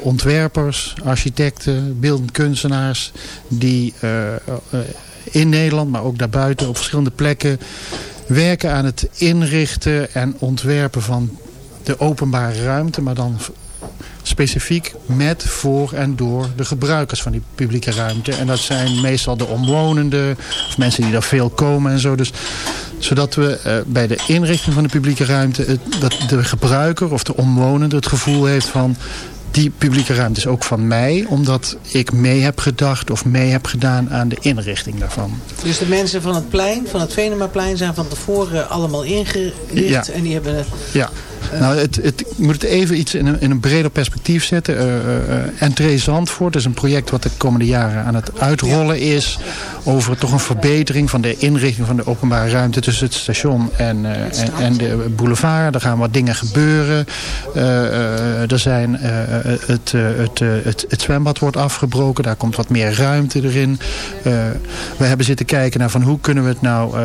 ontwerpers, architecten, beeldend kunstenaars... die eh, eh, in Nederland, maar ook daarbuiten op verschillende plekken... werken aan het inrichten en ontwerpen van de openbare ruimte... maar dan specifiek met, voor en door de gebruikers van die publieke ruimte. En dat zijn meestal de omwonenden of mensen die daar veel komen en zo. Dus zodat we eh, bij de inrichting van de publieke ruimte... Het, dat de gebruiker of de omwonende het gevoel heeft van... die publieke ruimte is ook van mij... omdat ik mee heb gedacht of mee heb gedaan aan de inrichting daarvan. Dus de mensen van het plein, van het Venemaplein zijn van tevoren allemaal ingericht Ja. en die hebben... Ja. Nou, het, het, ik moet het even iets in een, in een breder perspectief zetten. Uh, uh, Entree Zandvoort is een project wat de komende jaren aan het uitrollen is. Over toch een verbetering van de inrichting van de openbare ruimte tussen het station en, uh, en, en, de boulevard. Er gaan wat dingen gebeuren. er zijn, het, het, het, het, zwembad wordt afgebroken. Daar komt wat meer ruimte erin. we hebben zitten kijken naar van hoe kunnen we het nou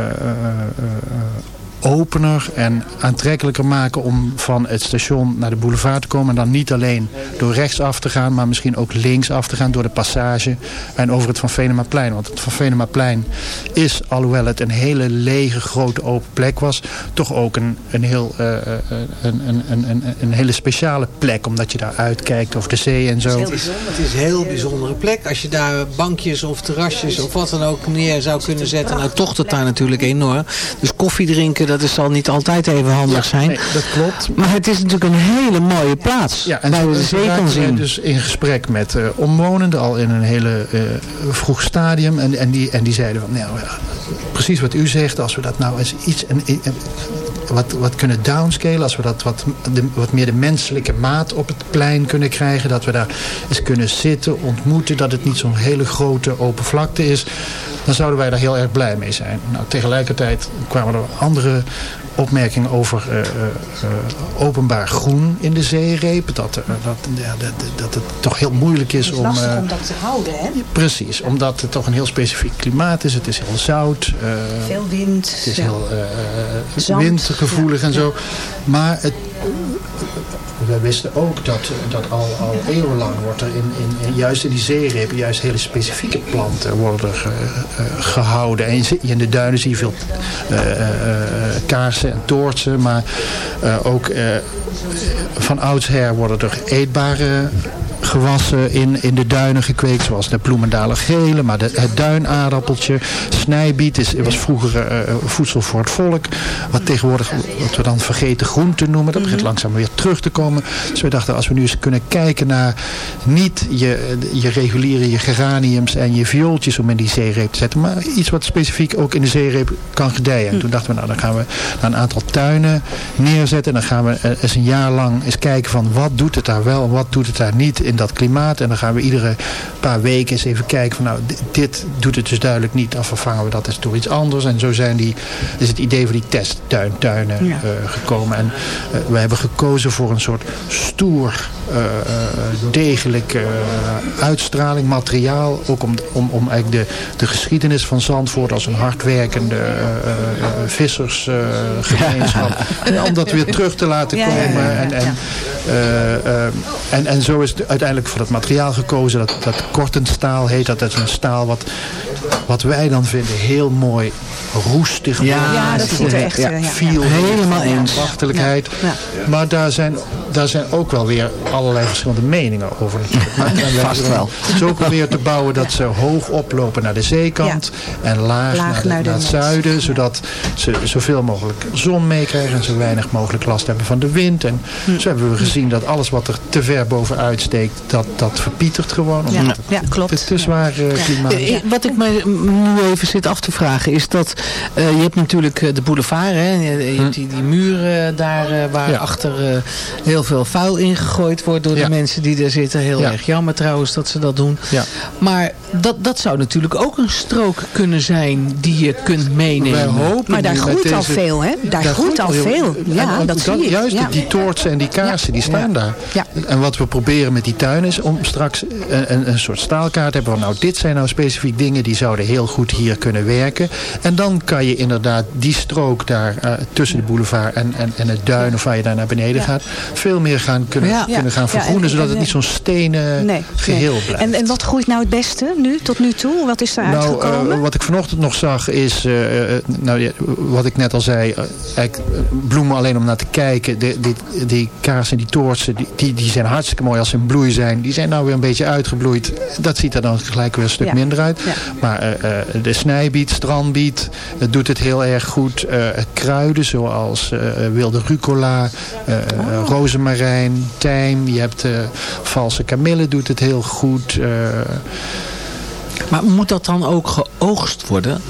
opener en aantrekkelijker maken om van het station naar de boulevard te komen. En dan niet alleen door rechts af te gaan, maar misschien ook links af te gaan door de passage en over het Van Venemaplein. Want het Van Venemaplein is, alhoewel het een hele lege grote open plek was, toch ook een, een, heel, uh, een, een, een, een, hele speciale plek. Omdat je daar uitkijkt over de zee en zo. Het is, het is een heel bijzondere plek. Als je daar bankjes of terrasjes of wat dan ook neer zou kunnen zetten. Nou tocht het daar natuurlijk enorm. Dus koffie drinken, dat is, zal niet altijd even handig zijn. Nee, dat klopt. Maar het is natuurlijk een hele mooie plaats. Ja, en waar je de zee kan zien. dus in gesprek met uh, omwonenden al in een hele uh, vroeg stadium. En, en, die, en die zeiden van, nou, precies wat u zegt, als we dat nou eens iets... En, en, wat, wat kunnen downscalen, als we dat wat, de, wat meer de menselijke maat op het plein kunnen krijgen. Dat we daar eens kunnen zitten, ontmoeten. Dat het niet zo'n hele grote open vlakte is. Dan zouden wij daar heel erg blij mee zijn. Nou, tegelijkertijd kwamen er andere opmerkingen over uh, uh, openbaar groen in de zeereep. Dat, dat, ja, dat, dat het toch heel moeilijk is om... Het is lastig om dat te houden, hè? Precies, omdat het toch een heel specifiek klimaat is. Het is heel zout. Veel wind. Het is heel windgevoelig ja. en zo. Maar het, we wisten ook dat, dat al, al eeuwenlang wordt er in, in, in, juist in die zeerepen juist hele specifieke planten worden er, uh, gehouden. En in de duinen zie je veel uh, uh, kaarsen en toortsen, maar ook van oudsher worden er eetbare gewassen in, in de duinen gekweekt. Zoals de bloemendaler gele, maar de, het duinaardappeltje. Snijbiet is, was vroeger uh, voedsel voor het volk. Wat tegenwoordig, wat we dan vergeten groenten noemen. Dat begint langzaam weer terug te komen. Dus we dachten, als we nu eens kunnen kijken naar niet je, je reguliere, je geraniums en je viooltjes om in die zeereep te zetten. Maar iets wat specifiek ook in de zeereep kan gedijen. En toen dachten we, nou dan gaan we naar een aantal tuinen neerzetten. En dan gaan we eens een jaar lang eens kijken van wat doet het daar wel en wat doet het daar niet in dat klimaat. En dan gaan we iedere paar weken eens even kijken van nou, dit doet het dus duidelijk niet. Dan vervangen we dat eens door iets anders. En zo zijn die, is het idee van die testtuinen ja. uh, gekomen. En uh, we hebben gekozen voor een soort stoer, uh, degelijk uitstraling, materiaal. Ook om, om, om eigenlijk de, de geschiedenis van Zandvoort als een hardwerkende vissersgemeenschap. Ja. om dat weer terug te laten komen. En, en, en, en zo is het uiteindelijk voor het materiaal gekozen. Dat, dat kortenstaal heet dat. Dat is een staal wat, wat wij dan vinden heel mooi roestig. Ja, ja dat ziet er echt ja, viel. Helemaal eens. Ja. Maar daar zijn, daar zijn ook wel weer allerlei verschillende meningen over. Maar Vast wel. Zo proberen te bouwen dat ze hoog oplopen naar de zeekant. En laag, laag naar, de, naar het zuiden. Zodat ze zoveel mogelijk zon meekrijgen. En zo weinig mogelijk last hebben van de wind. En hm. zo hebben we gezien dat alles wat er te ver bovenuit steekt. Dat, dat verpietert gewoon. Ja, het, ja klopt. Het is te zwaar uh, klimaat. Wat ik me nu even zit af te vragen is dat uh, je hebt natuurlijk de boulevard. Hè? Je, hebt die, die muren daar uh, waar ja. achter uh, heel veel vuil ingegooid wordt door ja. de mensen die er zitten. Heel ja. erg jammer trouwens dat ze dat doen. Maar dat, dat zou natuurlijk ook een strook kunnen zijn die je kunt meenemen. Wij hopen maar daar groeit deze, al veel, hè? Daar, daar groeit al veel. Ja, dat zie je. Juist die toortsen en die kaarsen, die staan daar. En wat we proberen met die tuin is om straks een, een, een soort staalkaart te hebben. Van, nou, dit zijn nou specifiek dingen die zouden heel goed hier kunnen werken. En dan kan je inderdaad die strook daar uh, tussen de boulevard en, en, en het duin of waar je daar naar beneden gaat, veel meer gaan kunnen, kunnen gaan vergroenen, en, zodat het niet zo'n stenen nee, geheel nee. blijft. En, en wat groeit nou het beste nu, tot nu toe? Wat is daar nou, uitgekomen? Uh, wat ik vanochtend nog zag is, uh, nou, wat ik net al zei, bloemen alleen om naar te kijken. De, die, die kaas en die toortsen, die, die, die zijn hartstikke mooi als ze in bloei zijn. Die zijn nou weer een beetje uitgebloeid. Dat ziet er dan gelijk weer een stuk minder uit. Maar de snijbiet, strandbiet, het doet het heel erg goed. Uh, kruiden zoals uh, wilde rucola, uh, oh. rozemarijn, tijm. Je hebt valse kamille doet het heel goed. Maar moet dat dan ook geoogst worden?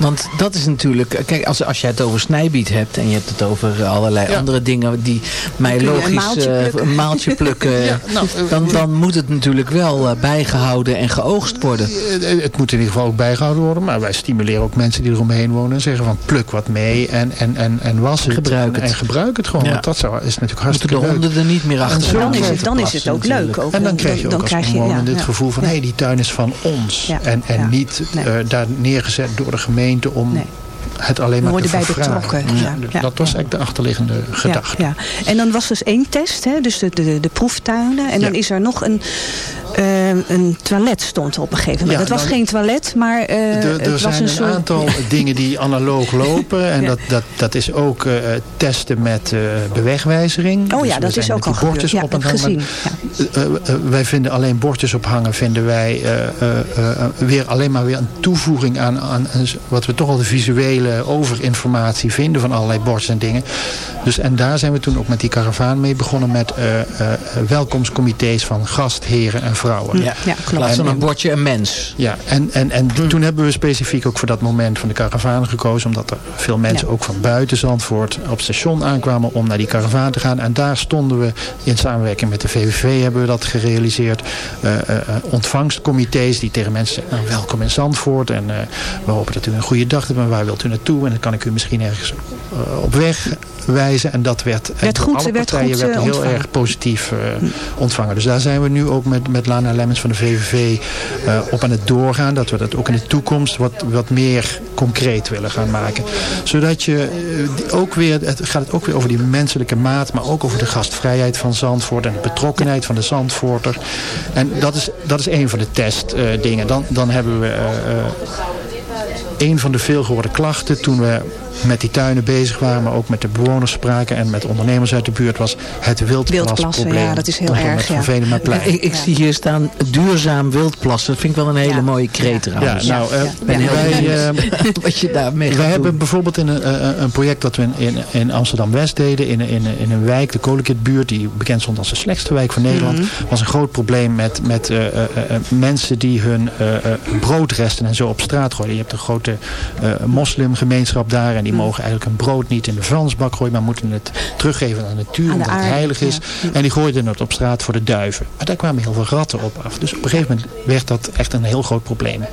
Want dat is natuurlijk... Kijk, als, als je het over snijbiet hebt... en je hebt het over allerlei ja. andere dingen... die mij logisch een maaltje plukken, maaltje plukken ja, nou, dan, dan moet het natuurlijk wel bijgehouden en geoogst worden. Het, moet in ieder geval ook bijgehouden worden. Maar wij stimuleren ook mensen die eromheen wonen... en zeggen van pluk wat mee en, en, en, en was het. Gebruik en, het. En gebruik het gewoon. Ja. Want dat zou, is natuurlijk hartstikke Moeten de honden leuk. er niet meer achter. Dan is het, dan is het ook leuk. Ook, en dan krijg je ook als omwoner het gevoel van... hé, hey, die tuin is van ons. En, en niet uh, daar neergezet door de gemeente om... het alleen maar worden bij betrokken. Ja, dus dat was eigenlijk de achterliggende gedachte. Ja, ja. En dan was dus één test, hè? dus de, de, de proeftuinen. En dan is er nog een, eh, een toilet stond op een gegeven moment. Het was dan- geen toilet, maar eh, Er, het was zijn een soort... aantal dingen die analoog lopen. En dat, dat, dat is ook eh, testen met bewegwijzering. Oh Dus ja, we dat is ook al bordjes gebeurd. Ja, op en gezien. Wij vinden alleen bordjes ophangen vinden wij weer alleen maar weer een toevoeging aan, aan aan wat we toch al de visuele overinformatie vinden van allerlei bordjes en dingen. Dus en daar zijn we toen ook met die karavaan mee begonnen met eh, eh, welkomstcomité's van gastheren en vrouwen. Ja, ja klopt. In plaats van En- een bordje een mens. ja, en, en, en toen hebben we specifiek ook voor dat moment van de karavaan gekozen. Omdat er veel mensen ook van buiten Zandvoort op het station aankwamen om naar die karavaan te gaan. En daar stonden we in samenwerking met de VVV hebben we dat gerealiseerd. Eh, eh, eh, ontvangstcomité's die tegen mensen zeggen, nou, welkom in Zandvoort. En eh, we hopen dat u een goede dag hebt. Maar waar wilt u naartoe? En dan kan ik u misschien ergens eh, op weg wijzen. En dat werd, Werd goed- alle werd partijen goed, werd eh, heel ontvangen. erg positief eh, ontvangen. Dus daar zijn we nu ook met, met Lana Lemmens van de VVV op aan het doorgaan. Dat we dat ook in de toekomst wat, wat meer concreet willen gaan maken. Zodat je ook weer, het gaat het ook weer over die menselijke maat, maar ook over de gastvrijheid van Zandvoort en de betrokkenheid van de Zandvoorter. En dat is, dat is een van de testdingen. dan, dan hebben we een van de veelgehoorde klachten toen we met die tuinen bezig waren, maar ook met de bewoners spraken en met ondernemers uit de buurt was het wildplasprobleem. Wildplassen, ja, dat is heel erg, ja. Venemaplein. Ik, ik zie hier staan duurzaam wildplassen. Dat vind ik wel een hele mooie kreet Ja, trouwens. nou, eh, wij, eh, wat je daarmee wij hebben doen. bijvoorbeeld in een, eh, een project dat we in, in, in Amsterdam-West deden, in, in, in een wijk, de Koninklijkbuurt, die bekend stond als de slechtste wijk van Nederland, Mhm. was een groot probleem met, met eh, eh, eh, mensen die hun broodresten en zo op straat gooien. Je hebt een grote eh, moslimgemeenschap daar en die Mhm. mogen eigenlijk hun brood niet in de vuilnisbak gooien, maar moeten het teruggeven aan de natuur, Aan de omdat het heilig is. ja. En die gooiden het op straat voor de duiven. Maar daar kwamen heel veel ratten op af. Dus op een gegeven moment werd dat echt een heel groot probleem.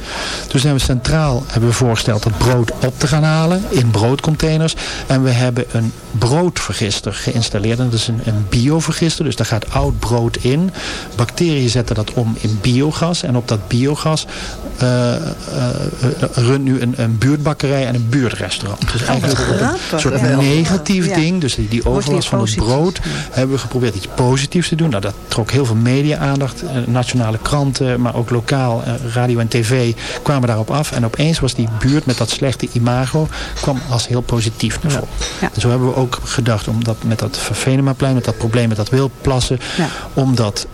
Toen zijn we centraal hebben we voorgesteld dat brood op te gaan halen in broodcontainers. En we hebben een broodvergister geïnstalleerd. En dat is een, een biovergister. Dus daar gaat oud brood in. Bacteriën zetten dat om in biogas. En op dat biogas eh, runt nu een, een buurtbakkerij en een buurtrestaurant. Dus eigenlijk een soort Ja. negatief Ja. ding. Dus die, overlast van het brood hebben we geprobeerd iets positiefs te doen. Nou, dat trok heel veel media-aandacht. Eh, Nationale kranten, maar ook lokaal, eh, radio en tv kwamen daarop af. En opeens was die buurt met dat slechte imago kwam als heel positief naar voren. Ja. Zo hebben we ook gedacht om dat met dat Venemaplein, met dat probleem met dat wildplassen, Ja. om dat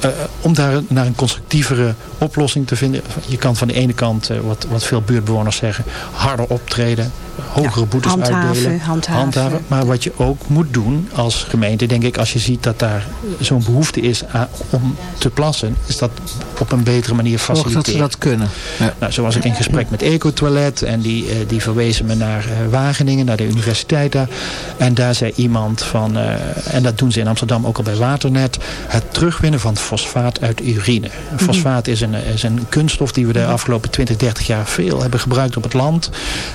eh, om daar naar een constructievere oplossing te vinden. Je kan van de ene kant, wat, wat veel buurtbewoners zeggen, harder optreden, hogere boetes handhaven, uitdelen. handhaven. Maar wat je ook moet doen als gemeente, denk ik, als je ziet dat daar zo'n behoefte is aan, om te plassen, is dat op een betere manier Zorg dat faciliteren. ze dat kunnen. Ja. Nou, zo was ik in gesprek met Ecotoilet en die, eh, die verwezen me naar eh, Wageningen, naar de universiteit daar. En daar zei iemand van, eh, en dat doen ze in Amsterdam ook al bij Waternet, het terugwinnen van fosfaat uit urine. Fosfaat is een, is een kunststof die we de afgelopen 20, 30 jaar veel hebben gebruikt op het land.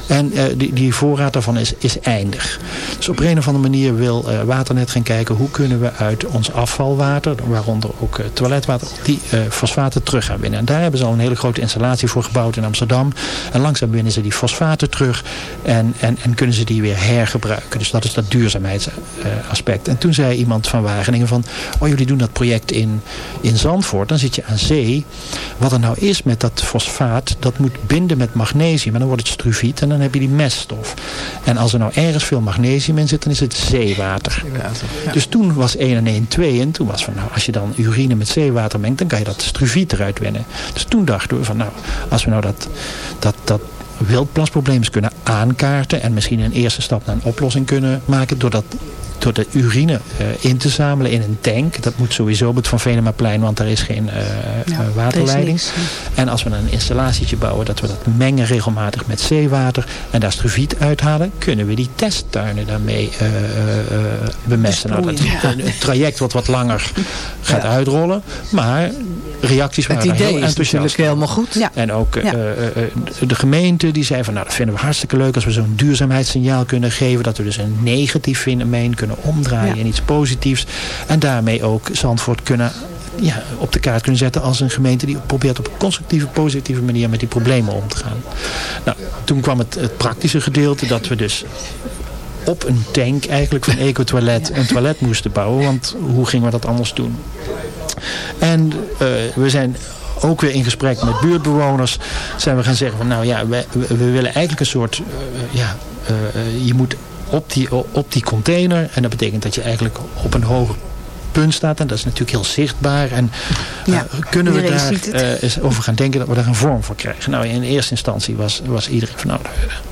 En eh, die, die voorraad daarvan is, is eindig. Dus op een of andere manier wil eh, Waternet gaan kijken hoe kunnen we uit ons afvalwater, waaronder ook eh, toiletwater, die eh, fosfaten terug gaan winnen. En daar hebben ze al een hele grote installatie voor gebouwd in Amsterdam. En langzaam winnen ze die fosfaten terug en, en, en kunnen ze die weer hergebruiken. Dus dat is dat duurzaamheidsaspect. en toen zei iemand van Wageningen van, oh jullie doen dat project in, in Zandvoort, dan zit je aan zee. Wat er nou is met dat fosfaat, dat moet binden met magnesium en dan wordt het struviet en dan heb je die En als er nou ergens veel magnesium in zit, dan is het zeewater. Dus toen was 1 en 1 2 en toen was van nou, als je dan urine met zeewater mengt, dan kan je dat struviet eruit winnen. Dus toen dachten we van nou, als we nou dat, dat, dat wildplasprobleem kunnen aankaarten en misschien een eerste stap naar een oplossing kunnen maken door dat door de urine eh, in te zamelen in een tank. Dat moet sowieso op het Van Venemaplein, want daar is geen eh, eh, waterleiding. niks. En als we een installatietje bouwen dat we dat mengen regelmatig met zeewater en daar struviet uithalen, kunnen we die testtuinen daarmee eh, eh, eh, bemesten. Nou, dat is een, een traject wat wat langer gaat uitrollen, maar reacties Het waren daar idee heel is enthousiast. natuurlijk helemaal goed. En ook eh, Ja. eh, eh, de gemeente die zei van nou dat vinden we hartstikke leuk als we zo'n duurzaamheidssignaal kunnen geven. Dat we dus een negatief fenomeen kunnen omdraaien in iets positiefs. En daarmee ook Zandvoort kunnen ja, op de kaart kunnen zetten als een gemeente die probeert op een constructieve, positieve manier met die problemen om te gaan. Nou, toen kwam het, het praktische gedeelte dat we dus op een tank eigenlijk van Eco-toilet een toilet moesten bouwen. Want hoe gingen we dat anders doen? En uh, we zijn ook weer in gesprek met buurtbewoners zijn we gaan zeggen van nou ja, we, we willen eigenlijk een soort, uh, ja, uh, je moet op die, op die container en dat betekent dat je eigenlijk op een hoger punt staat. En dat is natuurlijk heel zichtbaar. En uh, ja, kunnen we daar uh, eens over gaan denken dat we daar een vorm voor krijgen. Nou, in eerste instantie was, was iedereen van nou,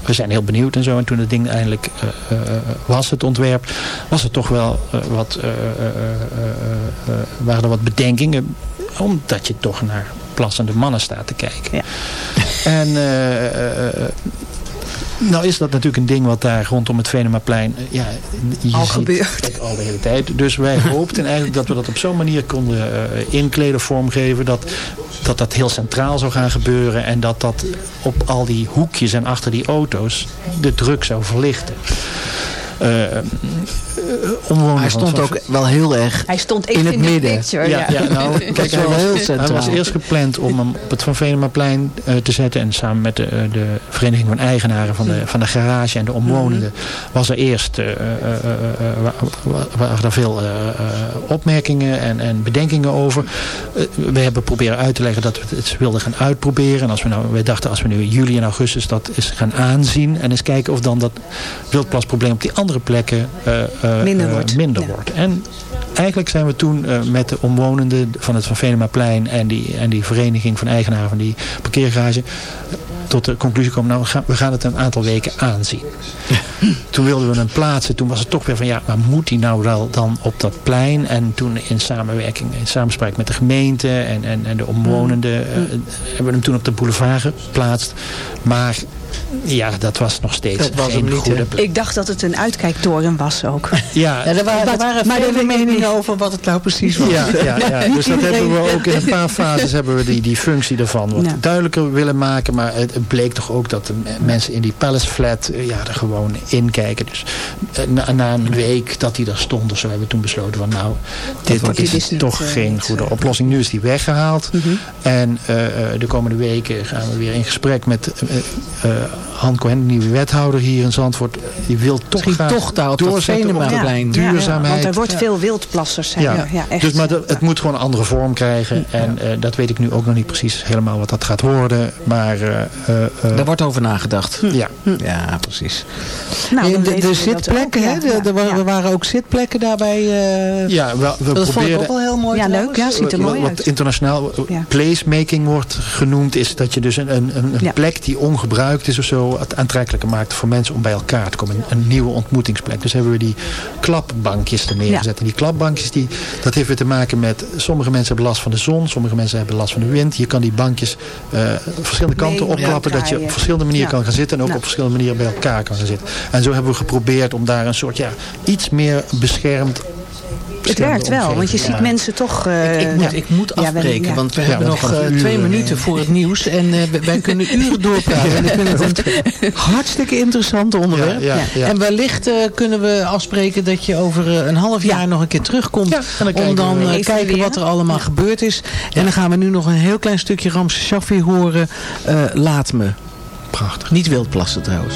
we zijn heel benieuwd en zo. En toen het ding eindelijk uh, was, het ontwerp, was er toch wel wat, waren er wat bedenkingen. Omdat je toch naar plassende mannen staat te kijken. Ja. En nou is dat natuurlijk een ding wat daar rondom het Venemaplein ja, je al gebeurt. Al de hele tijd. Dus wij hoopten eigenlijk dat we dat op zo'n manier konden uh, inkleden, vormgeven. Dat, dat dat heel centraal zou gaan gebeuren. En dat dat op al die hoekjes en achter die auto's de druk zou verlichten. Uh, Hij stond ook wel heel erg Hij stond in het in midden. Picture, ja, ja. nou, kijk, hij, wel was, heel centraal. hij was eerst gepland om hem op het Van Venemaplein uh, te zetten. En samen met de, de Vereniging van Eigenaren van de, van de garage en de omwonenden was er eerst uh, waren er veel opmerkingen en, en bedenkingen over. we hebben proberen uit te leggen dat we het wilden gaan uitproberen. En als we nou, wij dachten als we nu juli en augustus dat eens gaan aanzien en eens kijken of dan dat wildplasprobleem op die andere plekken minder wordt. Minder ja. wordt. En eigenlijk zijn we toen met de omwonenden van het Van Venemaplein en die, en die vereniging van eigenaren van die parkeergarage tot de conclusie komen, nou we gaan, we gaan het een aantal weken aanzien. toen wilden we hem plaatsen, toen was het toch weer van ja, maar moet die nou wel dan op dat plein? En toen in samenwerking, in samenspraak met de gemeente en, en, en de omwonenden, mm. uh, hebben we hem toen op de boulevard geplaatst. Maar ja, dat was nog steeds dat was geen goede plek. Ik dacht dat het een uitkijktoren was ook. Ja, ja er waren, er waren maar vele meningen over wat het nou precies was. Ja, ja, ja. dus dat hebben we ook in een paar fases hebben we die, die functie ervan wat ja. duidelijker willen maken. Maar het, bleek toch ook dat de mensen in die palace flat ja, er gewoon in kijken. Dus na, na een week dat die er stond, zo hebben we toen besloten van nou, dit is, is toch niet, geen goede oplossing. Nu is die weggehaald. Uh -huh. En uh, de komende weken gaan we weer in gesprek met uh, Han Cohen, de nieuwe wethouder hier in Zandvoort, die wil toch Misschien graag toch daar op doorzetten op ja, duurzaamheid. Ja, want er wordt veel wildplassers. Zijn ja. er. Ja, echt. Dus, maar het moet gewoon een andere vorm krijgen. En uh, dat weet ik nu ook nog niet precies helemaal wat dat gaat worden. Maar, uh, uh, Daar wordt over nagedacht. Ja, ja precies. Nou, en de, de zitplekken, hè? Er waren ook zitplekken daarbij. ja, we, we dat proberen, vond ik ook wel heel mooi. Ja, leuk. Ja, ziet er mooi wat uit. internationaal placemaking wordt genoemd, is dat je dus een, een, een plek die ongebruikt is of zo aantrekkelijker maakt voor mensen om bij elkaar te komen. Een, een nieuwe ontmoetingsplek. Dus hebben we die klapbankjes er neergezet. Ja. En die klapbankjes, die, dat heeft weer te maken met... Sommige mensen hebben last van de zon, sommige mensen hebben last van de wind. Je kan die bankjes uh, verschillende kanten nee, opklappen. Dat je op verschillende manieren kan gaan zitten. En ook nou. op verschillende manieren bij elkaar kan gaan zitten. En zo hebben we geprobeerd om daar een soort ja, iets meer beschermd het werkt wel, want je ziet ja. mensen toch... Uh, ik, ik, moet, ik moet afbreken, ja, want we ja, hebben nog uh, twee minuten voor het nieuws. En uh, wij kunnen uren doorpraten. en ik vind het een hartstikke interessant onderwerp. En wellicht kunnen we afspreken dat je over een half jaar nog een keer terugkomt. dan om dan te kijken wat er allemaal gebeurd is. En dan gaan we nu nog een heel klein stukje Ramse Shaffi horen. Laat me. Prachtig. Niet wildplassen trouwens.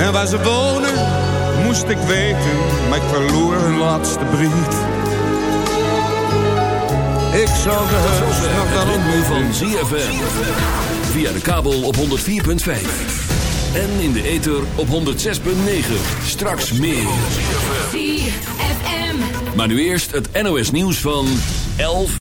En waar ze wonen, moest ik weten, maar ik verloor hun laatste brief. Ik zou de heus nog wel ritme van ontmoeten. ZFM. Via de kabel op 104.5. En in de ether op 106.9. Straks meer. ZFM. Maar nu eerst het NOS nieuws van 11.